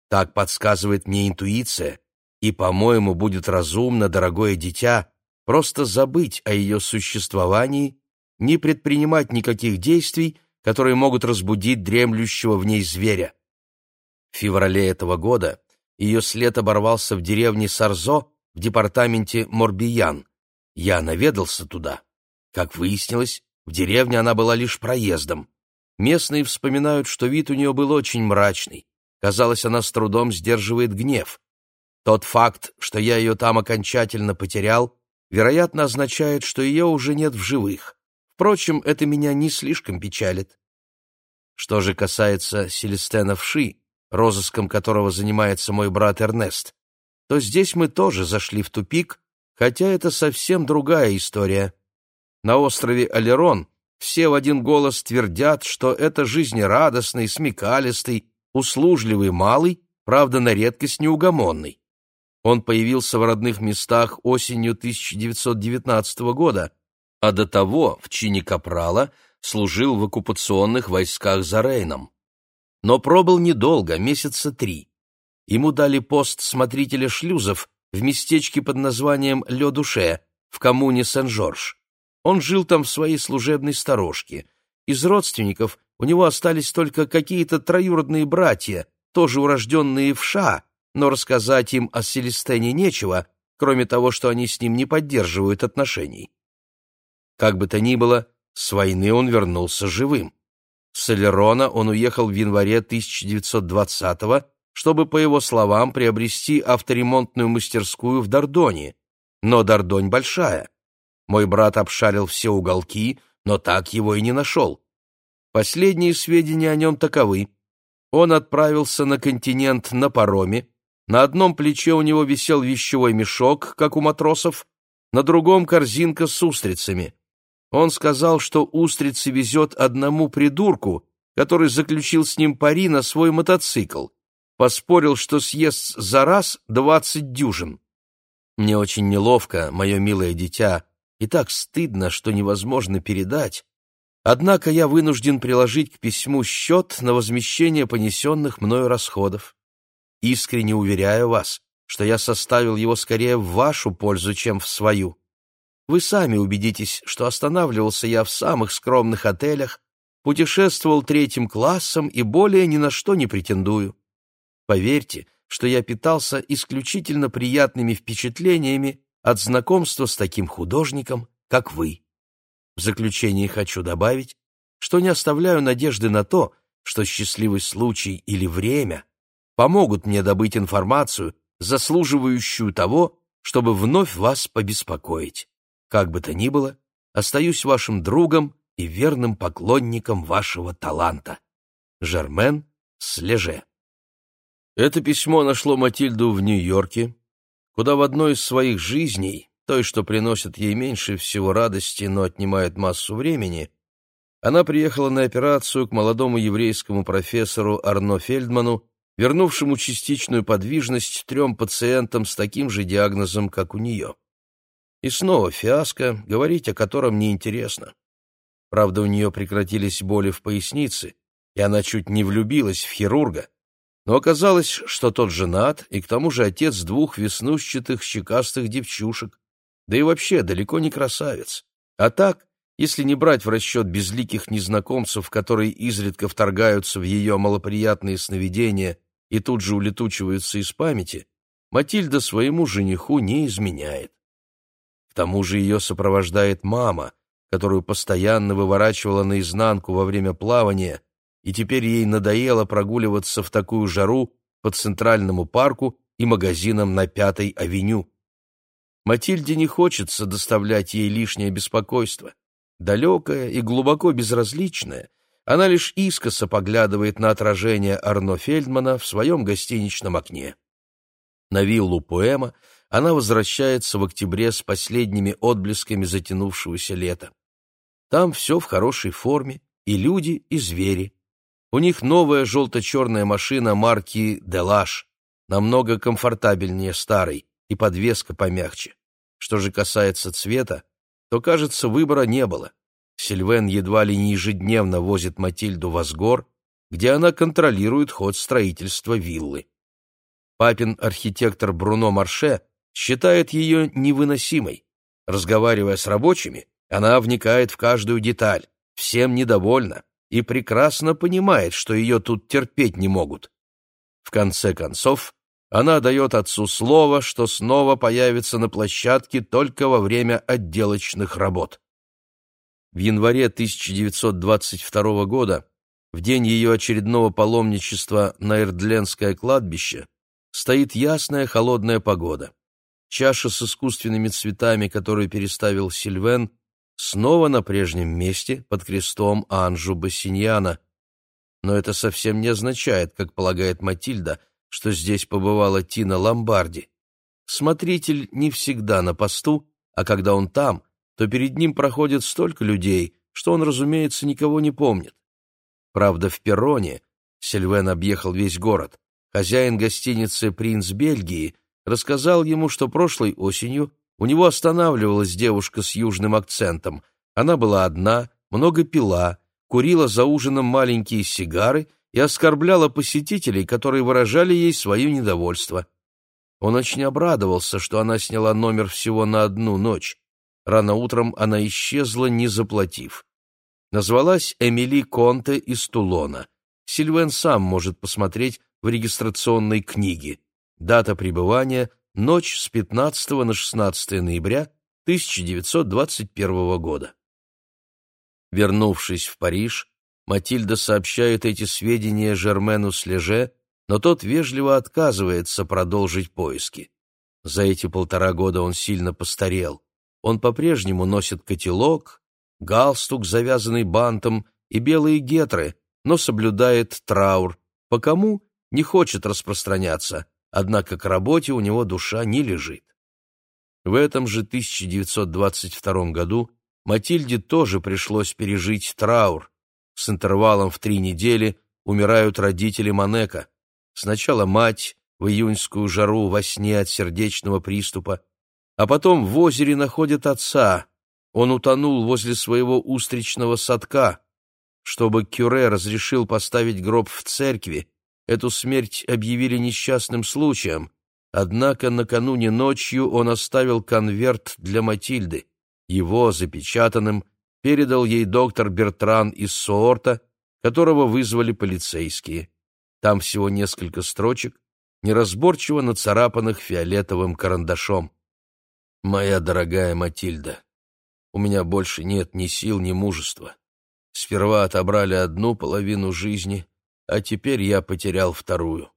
Так подсказывает мне интуиция, и, по-моему, будет разумно, дорогое дитя, просто забыть о ее существовании, не предпринимать никаких действий, которые могут разбудить дремлющего в ней зверя. В феврале этого года ее след оборвался в деревне Сарзо в департаменте Морбиян. Я наведался туда. Как выяснилось, в деревне она была лишь проездом. Местные вспоминают, что вид у нее был очень мрачный. Казалось, она с трудом сдерживает гнев. Тот факт, что я ее там окончательно потерял, вероятно, означает, что ее уже нет в живых. Впрочем, это меня не слишком печалит. Что же касается Селестена Вши, розыском которого занимается мой брат Эрнест, то здесь мы тоже зашли в тупик, хотя это совсем другая история. На острове Алерон все в один голос твердят, что это жизнерадостный, смекалистый, услужливый малый, правда, на редкость неугомонный. Он появился в родных местах осенью 1919 года, а до того в чине капрала служил в оккупационных войсках за Рейном. Но пробыл недолго, месяца три. Ему дали пост смотрителя шлюзов в местечке под названием Ле-Душе в коммуне Сен-Жорж. Он жил там в своей служебной сторожке. Из родственников у него остались только какие-то троюродные братья, тоже урожденные в Ша, но рассказать им о Селестене нечего, кроме того, что они с ним не поддерживают отношений. Как бы то ни было, с войны он вернулся живым. С Элерона он уехал в январе 1920-го, чтобы, по его словам, приобрести авторемонтную мастерскую в Дордоне. Но Дордонь большая. Мой брат обшарил все уголки, но так его и не нашел. Последние сведения о нем таковы. Он отправился на континент на пароме, на одном плече у него висел вещевой мешок, как у матросов, на другом — корзинка с устрицами. Он сказал, что устрицы везет одному придурку, который заключил с ним пари на свой мотоцикл. Поспорил, что съест за раз двадцать дюжин. Мне очень неловко, мое милое дитя, и так стыдно, что невозможно передать. Однако я вынужден приложить к письму счет на возмещение понесенных мною расходов. Искренне уверяю вас, что я составил его скорее в вашу пользу, чем в свою. Вы сами убедитесь, что останавливался я в самых скромных отелях, путешествовал третьим классом и более ни на что не претендую. Поверьте, что я питался исключительно приятными впечатлениями от знакомства с таким художником, как вы. В заключение хочу добавить, что не оставляю надежды на то, что счастливый случай или время помогут мне добыть информацию, заслуживающую того, чтобы вновь вас побеспокоить. Как бы то ни было, остаюсь вашим другом и верным поклонником вашего таланта. Жермен Слеже. Это письмо нашло Матильду в Нью-Йорке, куда в одной из своих жизней, той, что приносит ей меньше всего радости, но отнимает массу времени, она приехала на операцию к молодому еврейскому профессору Арно Фельдману, вернувшему частичную подвижность трем пациентам с таким же диагнозом, как у нее. И снова фиаско, говорить о котором неинтересно. Правда, у нее прекратились боли в пояснице, и она чуть не влюбилась в хирурга, но оказалось, что тот женат, и к тому же отец двух веснушчатых щекастых девчушек, да и вообще далеко не красавец. А так, если не брать в расчет безликих незнакомцев, которые изредка вторгаются в ее малоприятные сновидения и тут же улетучиваются из памяти, Матильда своему жениху не изменяет. К тому же ее сопровождает мама, которую постоянно выворачивала наизнанку во время плавания, и теперь ей надоело прогуливаться в такую жару по Центральному парку и магазинам на Пятой авеню. Матильде не хочется доставлять ей лишнее беспокойство. Далекая и глубоко безразличная, она лишь искоса поглядывает на отражение Арно Фельдмана в своем гостиничном окне. На виллу Поэма она возвращается в октябре с последними отблесками затянувшегося лета. Там все в хорошей форме, и люди, и звери. У них новая желто-черная машина марки «Делаш», намного комфортабельнее старой, и подвеска помягче. Что же касается цвета, то, кажется, выбора не было. Сильвен едва ли не ежедневно возит Матильду в Асгор, где она контролирует ход строительства виллы. Папин архитектор Бруно Марше считает ее невыносимой. Разговаривая с рабочими, она вникает в каждую деталь, всем недовольна и прекрасно понимает, что ее тут терпеть не могут. В конце концов, она дает отцу слово, что снова появится на площадке только во время отделочных работ. В январе 1922 года, в день ее очередного паломничества на Эрдленское кладбище, стоит ясная холодная погода. Чаша с искусственными цветами, которую переставил Сильвен, снова на прежнем месте под крестом Анжу Бассиньяна. Но это совсем не означает, как полагает Матильда, что здесь побывала Тина Ломбарди. Смотритель не всегда на посту, а когда он там, то перед ним проходит столько людей, что он, разумеется, никого не помнит. Правда, в перроне Сильвен объехал весь город. Хозяин гостиницы «Принц Бельгии» рассказал ему, что прошлой осенью у него останавливалась девушка с южным акцентом. Она была одна, много пила, курила за ужином маленькие сигары и оскорбляла посетителей, которые выражали ей свое недовольство. Он очень обрадовался, что она сняла номер всего на одну ночь. Рано утром она исчезла, не заплатив. Назвалась Эмили Конте из Тулона. Сильвен сам может посмотреть в регистрационной книге. Дата пребывания – ночь с 15 на 16 ноября 1921 года. Вернувшись в Париж, Матильда сообщает эти сведения Жермену Слеже, но тот вежливо отказывается продолжить поиски. За эти полтора года он сильно постарел. Он по-прежнему носит котелок, галстук, завязанный бантом, и белые гетры, но соблюдает траур. По кому? Не хочет распространяться, однако к работе у него душа не лежит. В этом же 1922 году Матильде тоже пришлось пережить траур. С интервалом в три недели умирают родители Манека. Сначала мать в июньскую жару во сне от сердечного приступа, а потом в озере находят отца. Он утонул возле своего устричного садка. Чтобы Кюре разрешил поставить гроб в церкви, эту смерть объявили несчастным случаем, однако накануне ночью он оставил конверт для Матильды. Его, запечатанным, передал ей доктор Бертран из Соорта, которого вызвали полицейские. Там всего несколько строчек, неразборчиво нацарапанных фиолетовым карандашом. «Моя дорогая Матильда, у меня больше нет ни сил, ни мужества. Сперва отобрали одну половину жизни, а теперь я потерял вторую.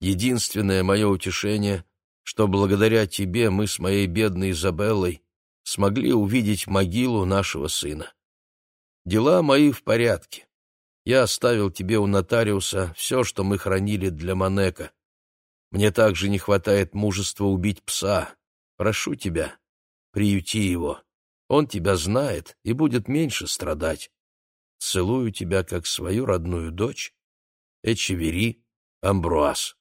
Единственное мое утешение, что благодаря тебе мы с моей бедной Изабеллой смогли увидеть могилу нашего сына. Дела мои в порядке. Я оставил тебе у нотариуса все, что мы хранили для Манека. Мне также не хватает мужества убить пса. Прошу тебя, приюти его. Он тебя знает и будет меньше страдать. Целую тебя, как свою родную дочь. Эчевери Амбруаз.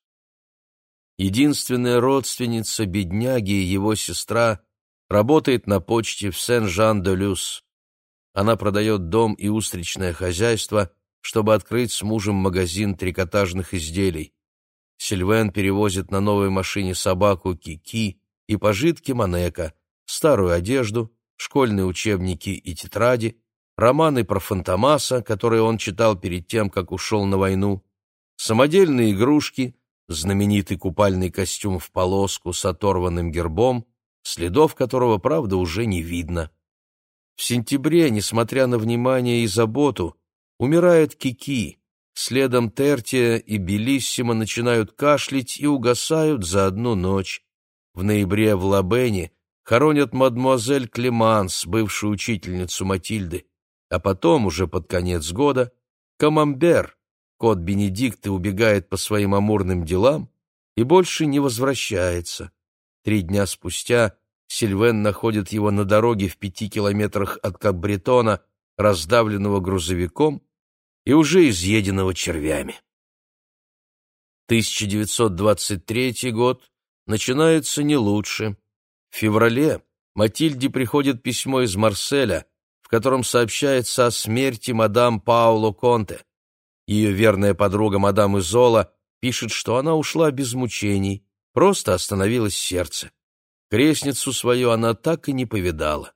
Единственная родственница бедняги его сестра работает на почте в Сен-Жан-де-Люс. Она продает дом и устричное хозяйство, чтобы открыть с мужем магазин трикотажных изделий. Сильвен перевозит на новой машине собаку Кики и пожитки Манека, старую одежду, школьные учебники и тетради, романы про Фантомаса, которые он читал перед тем, как ушел на войну, самодельные игрушки, знаменитый купальный костюм в полоску с оторванным гербом, следов которого, правда, уже не видно. В сентябре, несмотря на внимание и заботу, умирает Кики, следом Тертия и Белиссимо начинают кашлять и угасают за одну ночь. В ноябре в Лабене хоронят мадмуазель Клеманс, бывшую учительницу Матильды, а потом, уже под конец года, Камамбер, кот Бенедикты, убегает по своим амурным делам и больше не возвращается. Три дня спустя Сильвен находит его на дороге в пяти километрах от Кабретона, раздавленного грузовиком и уже изъеденного червями. 1923 год начинается не лучше. В феврале Матильде приходит письмо из Марселя, в котором сообщается о смерти мадам Пауло Конте. Ее верная подруга мадам Изола пишет, что она ушла без мучений, Просто остановилось сердце. Крестницу свою она так и не повидала.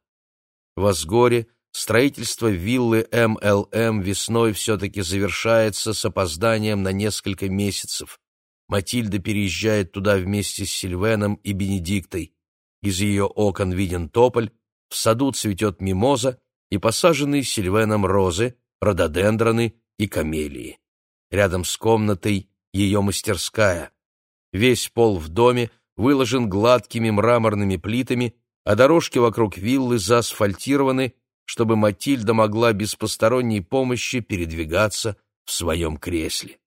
В Асгоре строительство виллы МЛМ весной все-таки завершается с опозданием на несколько месяцев. Матильда переезжает туда вместе с Сильвеном и Бенедиктой. Из ее окон виден тополь, в саду цветет мимоза и посаженные Сильвеном розы, рододендроны и камелии. Рядом с комнатой ее мастерская. Весь пол в доме выложен гладкими мраморными плитами, а дорожки вокруг виллы заасфальтированы, чтобы Матильда могла без посторонней помощи передвигаться в своем кресле.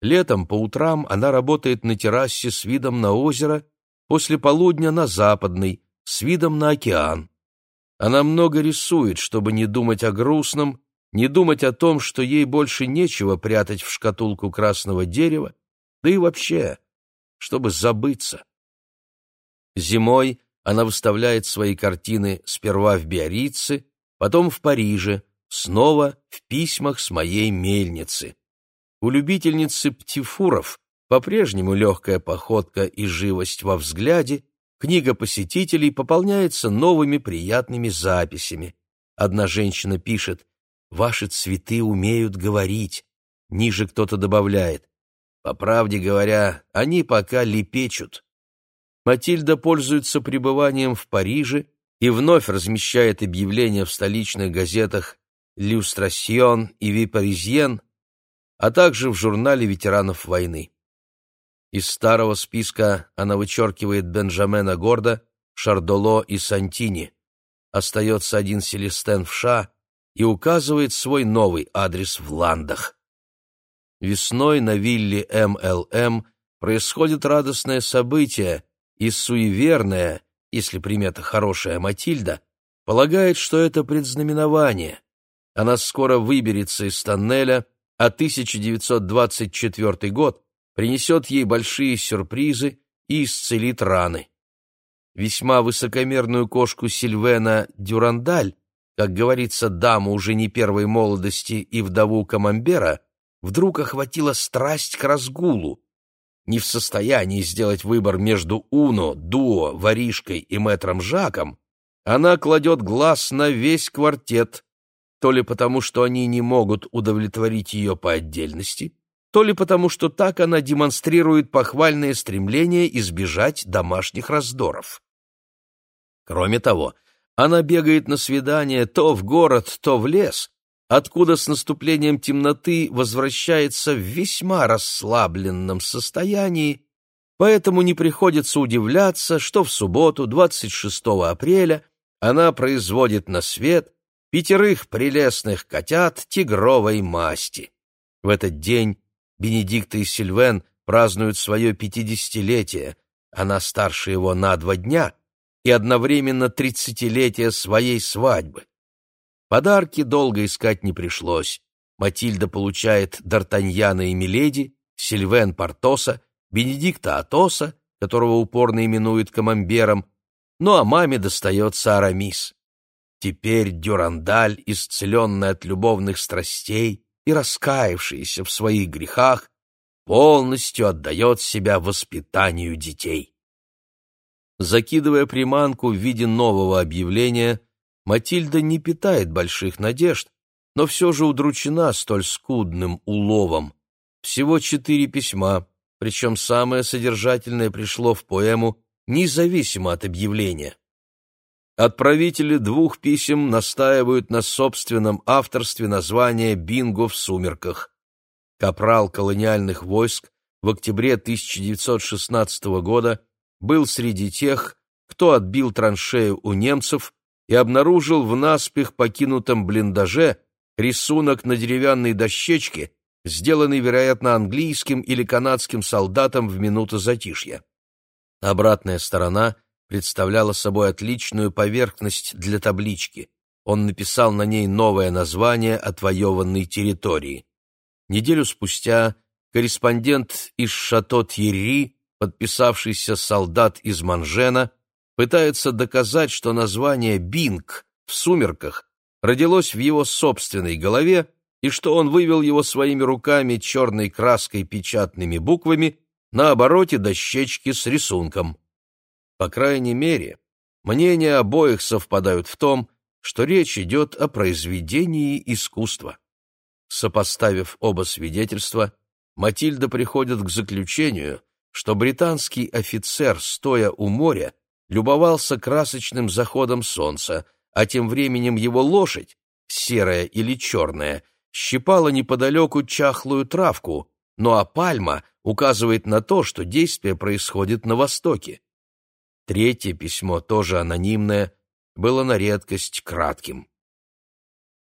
Летом по утрам она работает на террасе с видом на озеро, после полудня на западной, с видом на океан. Она много рисует, чтобы не думать о грустном, не думать о том, что ей больше нечего прятать в шкатулку красного дерева, да и вообще, чтобы забыться. Зимой она выставляет свои картины сперва в Биорице, потом в Париже, снова в письмах с моей мельницы. У любительницы птифуров по-прежнему легкая походка и живость во взгляде, книга посетителей пополняется новыми приятными записями. Одна женщина пишет «Ваши цветы умеют говорить». Ниже кто-то добавляет «По правде говоря, они пока лепечут». Матильда пользуется пребыванием в Париже и вновь размещает объявления в столичных газетах «Люстрасьон» и «Ви Паризьен», а также в журнале ветеранов войны. Из старого списка она вычеркивает Бенджамена Горда, Шардоло и Сантини. Остается один Селестен в Ша и указывает свой новый адрес в Ландах. Весной на вилле МЛМ происходит радостное событие, и суеверная, если примета хорошая Матильда, полагает, что это предзнаменование. Она скоро выберется из тоннеля, а 1924 год принесет ей большие сюрпризы и исцелит раны. Весьма высокомерную кошку Сильвена Дюрандаль, как говорится, даму уже не первой молодости и вдову Камамбера, вдруг охватила страсть к разгулу. Не в состоянии сделать выбор между Уно, Дуо, Воришкой и Мэтром Жаком, она кладет глаз на весь квартет, то ли потому, что они не могут удовлетворить ее по отдельности, то ли потому, что так она демонстрирует похвальное стремление избежать домашних раздоров. Кроме того, она бегает на свидания то в город, то в лес, откуда с наступлением темноты возвращается в весьма расслабленном состоянии, поэтому не приходится удивляться, что в субботу, 26 апреля, она производит на свет пятерых прелестных котят тигровой масти. В этот день Бенедикт и Сильвен празднуют свое пятидесятилетие, она старше его на два дня, и одновременно тридцатилетие своей свадьбы. Подарки долго искать не пришлось. Матильда получает Д'Артаньяна и Миледи, Сильвен Портоса, Бенедикта Атоса, которого упорно именуют камамбером, ну а маме достается Арамис. Теперь Дюрандаль, исцеленный от любовных страстей, и раскаявшийся в своих грехах, полностью отдает себя воспитанию детей. Закидывая приманку в виде нового объявления, Матильда не питает больших надежд, но все же удручена столь скудным уловом. Всего четыре письма, причем самое содержательное пришло в поэму независимо от объявления. Отправители двух писем настаивают на собственном авторстве названия «Бинго в сумерках». Капрал колониальных войск в октябре 1916 года был среди тех, кто отбил траншею у немцев и обнаружил в наспех покинутом блиндаже рисунок на деревянной дощечке, сделанный, вероятно, английским или канадским солдатом в минуту затишья. Обратная сторона представляла собой отличную поверхность для таблички. Он написал на ней новое название отвоеванной территории. Неделю спустя корреспондент из Шато-Тьерри, подписавшийся солдат из Манжена, пытается доказать, что название «Бинг» в «Сумерках» родилось в его собственной голове и что он вывел его своими руками черной краской печатными буквами на обороте дощечки с рисунком. По крайней мере, мнения обоих совпадают в том, что речь идет о произведении искусства. Сопоставив оба свидетельства, Матильда приходит к заключению, что британский офицер, стоя у моря, любовался красочным заходом солнца, а тем временем его лошадь, серая или черная, щипала неподалеку чахлую травку, ну а пальма указывает на то, что действие происходит на востоке. Третье письмо, тоже анонимное, было на редкость кратким.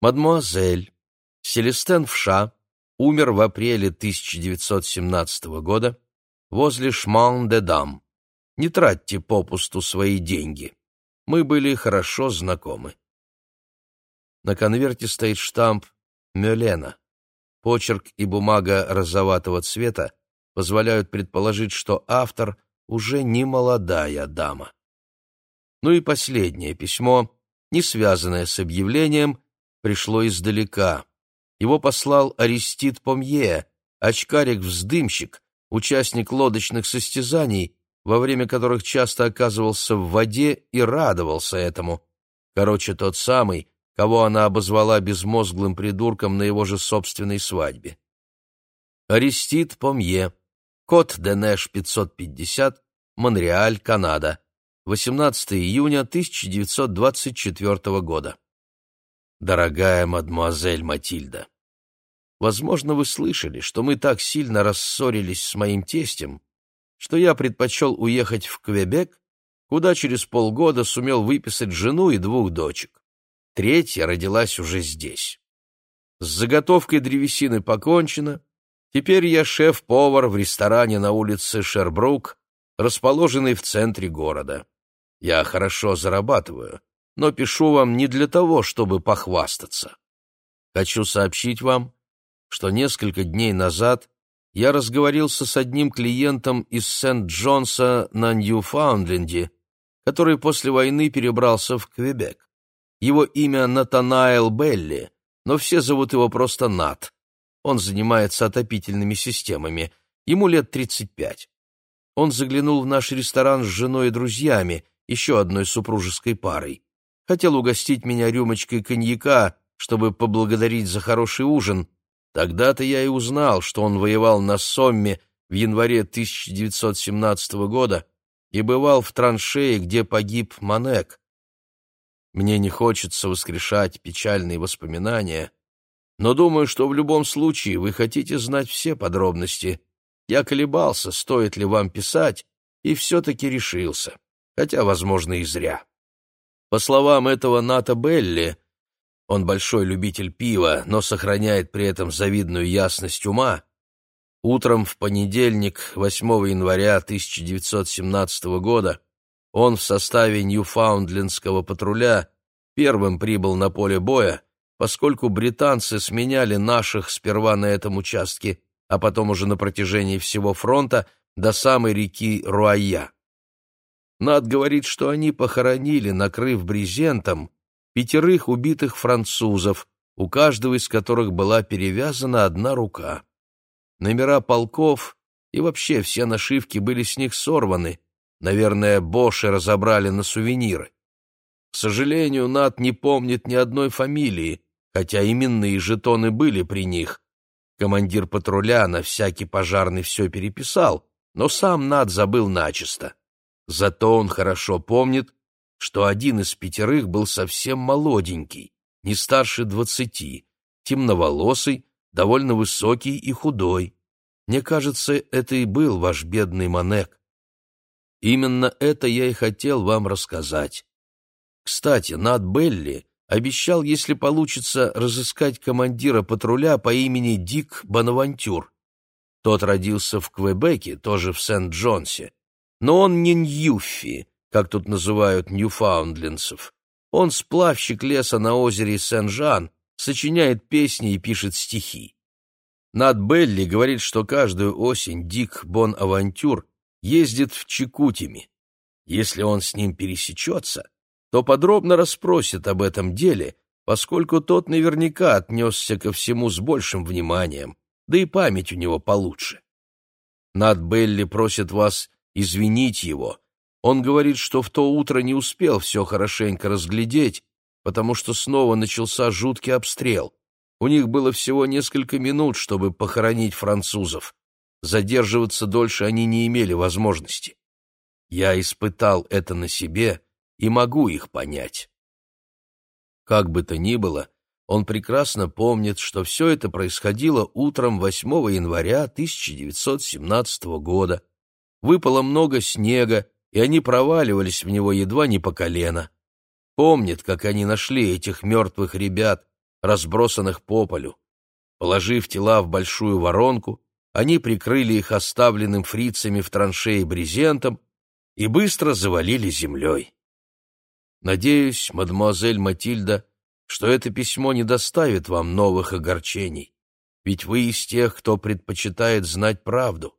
«Мадмуазель, Селестен Вша умер в апреле 1917 года возле Шман-де-Дам. Не тратьте попусту свои деньги. Мы были хорошо знакомы». На конверте стоит штамп «Мюлена». Почерк и бумага розоватого цвета позволяют предположить, что автор уже не молодая дама. Ну и последнее письмо, не связанное с объявлением, пришло издалека. Его послал Аристид Помье, очкарик-вздымщик, участник лодочных состязаний, во время которых часто оказывался в воде и радовался этому. Короче, тот самый, кого она обозвала безмозглым придурком на его же собственной свадьбе. Аристид Помье, код Денеш 550, Монреаль, Канада, 18 июня 1924 года. Дорогая мадемуазель Матильда, возможно, вы слышали, что мы так сильно рассорились с моим тестем, что я предпочел уехать в Квебек, куда через полгода сумел выписать жену и двух дочек. Третья родилась уже здесь. С заготовкой древесины покончено, теперь я шеф-повар в ресторане на улице Шербрук, расположенный в центре города. Я хорошо зарабатываю, но пишу вам не для того, чтобы похвастаться. Хочу сообщить вам, что несколько дней назад я разговорился с одним клиентом из Сент-Джонса на Ньюфаундленде, который после войны перебрался в Квебек. Его имя Натанаэл Белли, но все зовут его просто Нат. Он занимается отопительными системами. Ему лет 35. Он заглянул в наш ресторан с женой и друзьями, еще одной супружеской парой хотел угостить меня рюмочкой коньяка, чтобы поблагодарить за хороший ужин. Тогда-то я и узнал, что он воевал на Сомме в январе 1917 года и бывал в траншее, где погиб Манек. Мне не хочется воскрешать печальные воспоминания, но думаю, что в любом случае вы хотите знать все подробности. Я колебался, стоит ли вам писать, и все-таки решился, хотя, возможно, и зря. По словам этого Ната Белли, он большой любитель пива, но сохраняет при этом завидную ясность ума, утром в понедельник, 8 января 1917 года, он в составе Ньюфаундлендского патруля первым прибыл на поле боя, поскольку британцы сменяли наших сперва на этом участке, а потом уже на протяжении всего фронта до самой реки Руая. Над говорит, что они похоронили, накрыв брезентом, пятерых убитых французов, у каждого из которых была перевязана одна рука. Номера полков и вообще все нашивки были с них сорваны. Наверное, Боши разобрали на сувениры. К сожалению, Над не помнит ни одной фамилии, хотя именные жетоны были при них. Командир патруля на всякий пожарный все переписал, но сам Над забыл начисто. Зато он хорошо помнит, что один из пятерых был совсем молоденький, не старше двадцати, темноволосый, довольно высокий и худой. Мне кажется, это и был ваш бедный Манек. Именно это я и хотел вам рассказать. Кстати, Над Белли обещал, если получится, разыскать командира патруля по имени Дик Бонавантюр. Тот родился в Квебеке, тоже в Сент-Джонсе, но он не Ньюффи, как тут называют ньюфаундлендцев. Он сплавщик леса на озере Сен-Жан, сочиняет песни и пишет стихи. Над Белли говорит, что каждую осень Дик Бон-Авантюр ездит в Чекутими. Если он с ним пересечется, то подробно расспросит об этом деле, поскольку тот наверняка отнесся ко всему с большим вниманием, да и память у него получше. Над Белли просит вас извинить его. Он говорит, что в то утро не успел все хорошенько разглядеть, потому что снова начался жуткий обстрел. У них было всего несколько минут, чтобы похоронить французов. Задерживаться дольше они не имели возможности. Я испытал это на себе и могу их понять. Как бы то ни было, он прекрасно помнит, что все это происходило утром 8 января 1917 года, Выпало много снега, и они проваливались в него едва не по колено. Помнит, как они нашли этих мертвых ребят, разбросанных по полю. Положив тела в большую воронку, они прикрыли их оставленным фрицами в траншее брезентом и быстро завалили землей. Надеюсь, мадемуазель Матильда, что это письмо не доставит вам новых огорчений, ведь вы из тех, кто предпочитает знать правду.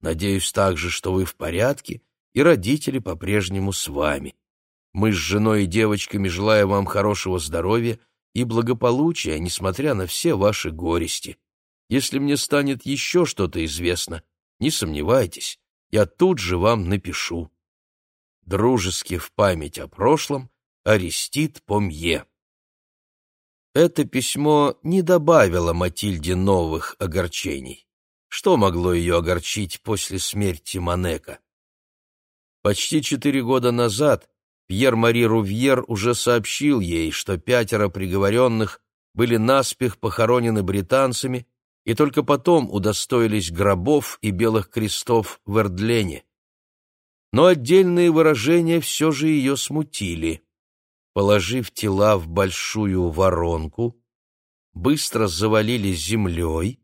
Надеюсь также, что вы в порядке, и родители по-прежнему с вами. Мы с женой и девочками желаем вам хорошего здоровья и благополучия, несмотря на все ваши горести. Если мне станет еще что-то известно, не сомневайтесь, я тут же вам напишу. Дружески в память о прошлом Арестит Помье. Это письмо не добавило Матильде новых огорчений. Что могло ее огорчить после смерти Манека? Почти четыре года назад Пьер-Мари Рувьер уже сообщил ей, что пятеро приговоренных были наспех похоронены британцами и только потом удостоились гробов и белых крестов в Эрдлене. Но отдельные выражения все же ее смутили. Положив тела в большую воронку, быстро завалили землей,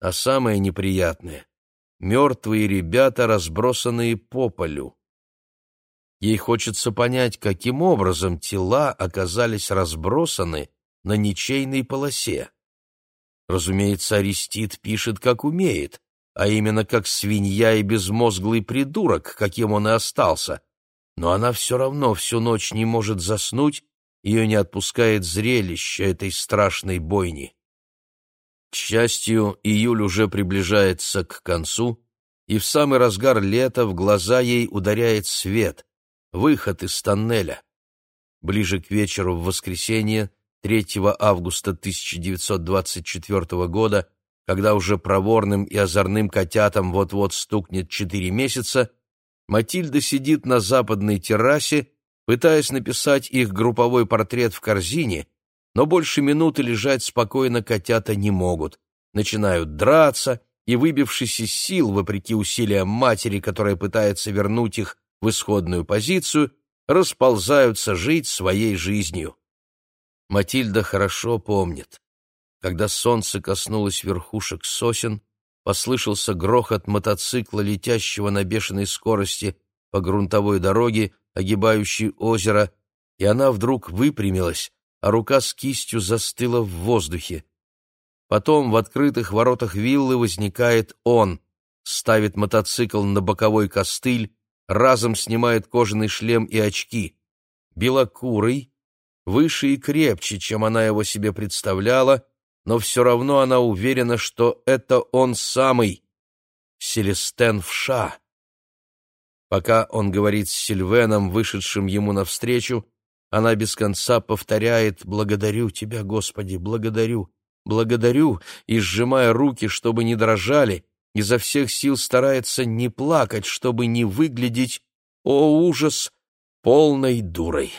а самое неприятное — мертвые ребята, разбросанные по полю. Ей хочется понять, каким образом тела оказались разбросаны на ничейной полосе. Разумеется, Арестит пишет, как умеет, а именно как свинья и безмозглый придурок, каким он и остался. Но она все равно всю ночь не может заснуть, ее не отпускает зрелище этой страшной бойни. К счастью, июль уже приближается к концу, и в самый разгар лета в глаза ей ударяет свет, выход из тоннеля. Ближе к вечеру в воскресенье 3 августа 1924 года, когда уже проворным и озорным котятам вот-вот стукнет четыре месяца, Матильда сидит на западной террасе, пытаясь написать их групповой портрет в корзине, но больше минуты лежать спокойно котята не могут. Начинают драться, и, выбившись из сил, вопреки усилиям матери, которая пытается вернуть их в исходную позицию, расползаются жить своей жизнью. Матильда хорошо помнит. Когда солнце коснулось верхушек сосен, послышался грохот мотоцикла, летящего на бешеной скорости по грунтовой дороге, огибающей озеро, и она вдруг выпрямилась, а рука с кистью застыла в воздухе. Потом в открытых воротах виллы возникает он, ставит мотоцикл на боковой костыль, разом снимает кожаный шлем и очки. Белокурый, выше и крепче, чем она его себе представляла, но все равно она уверена, что это он самый, Селестен Вша. Пока он говорит с Сильвеном, вышедшим ему навстречу, она без конца повторяет «Благодарю тебя, Господи, благодарю, благодарю», и, сжимая руки, чтобы не дрожали, изо всех сил старается не плакать, чтобы не выглядеть, о ужас, полной дурой.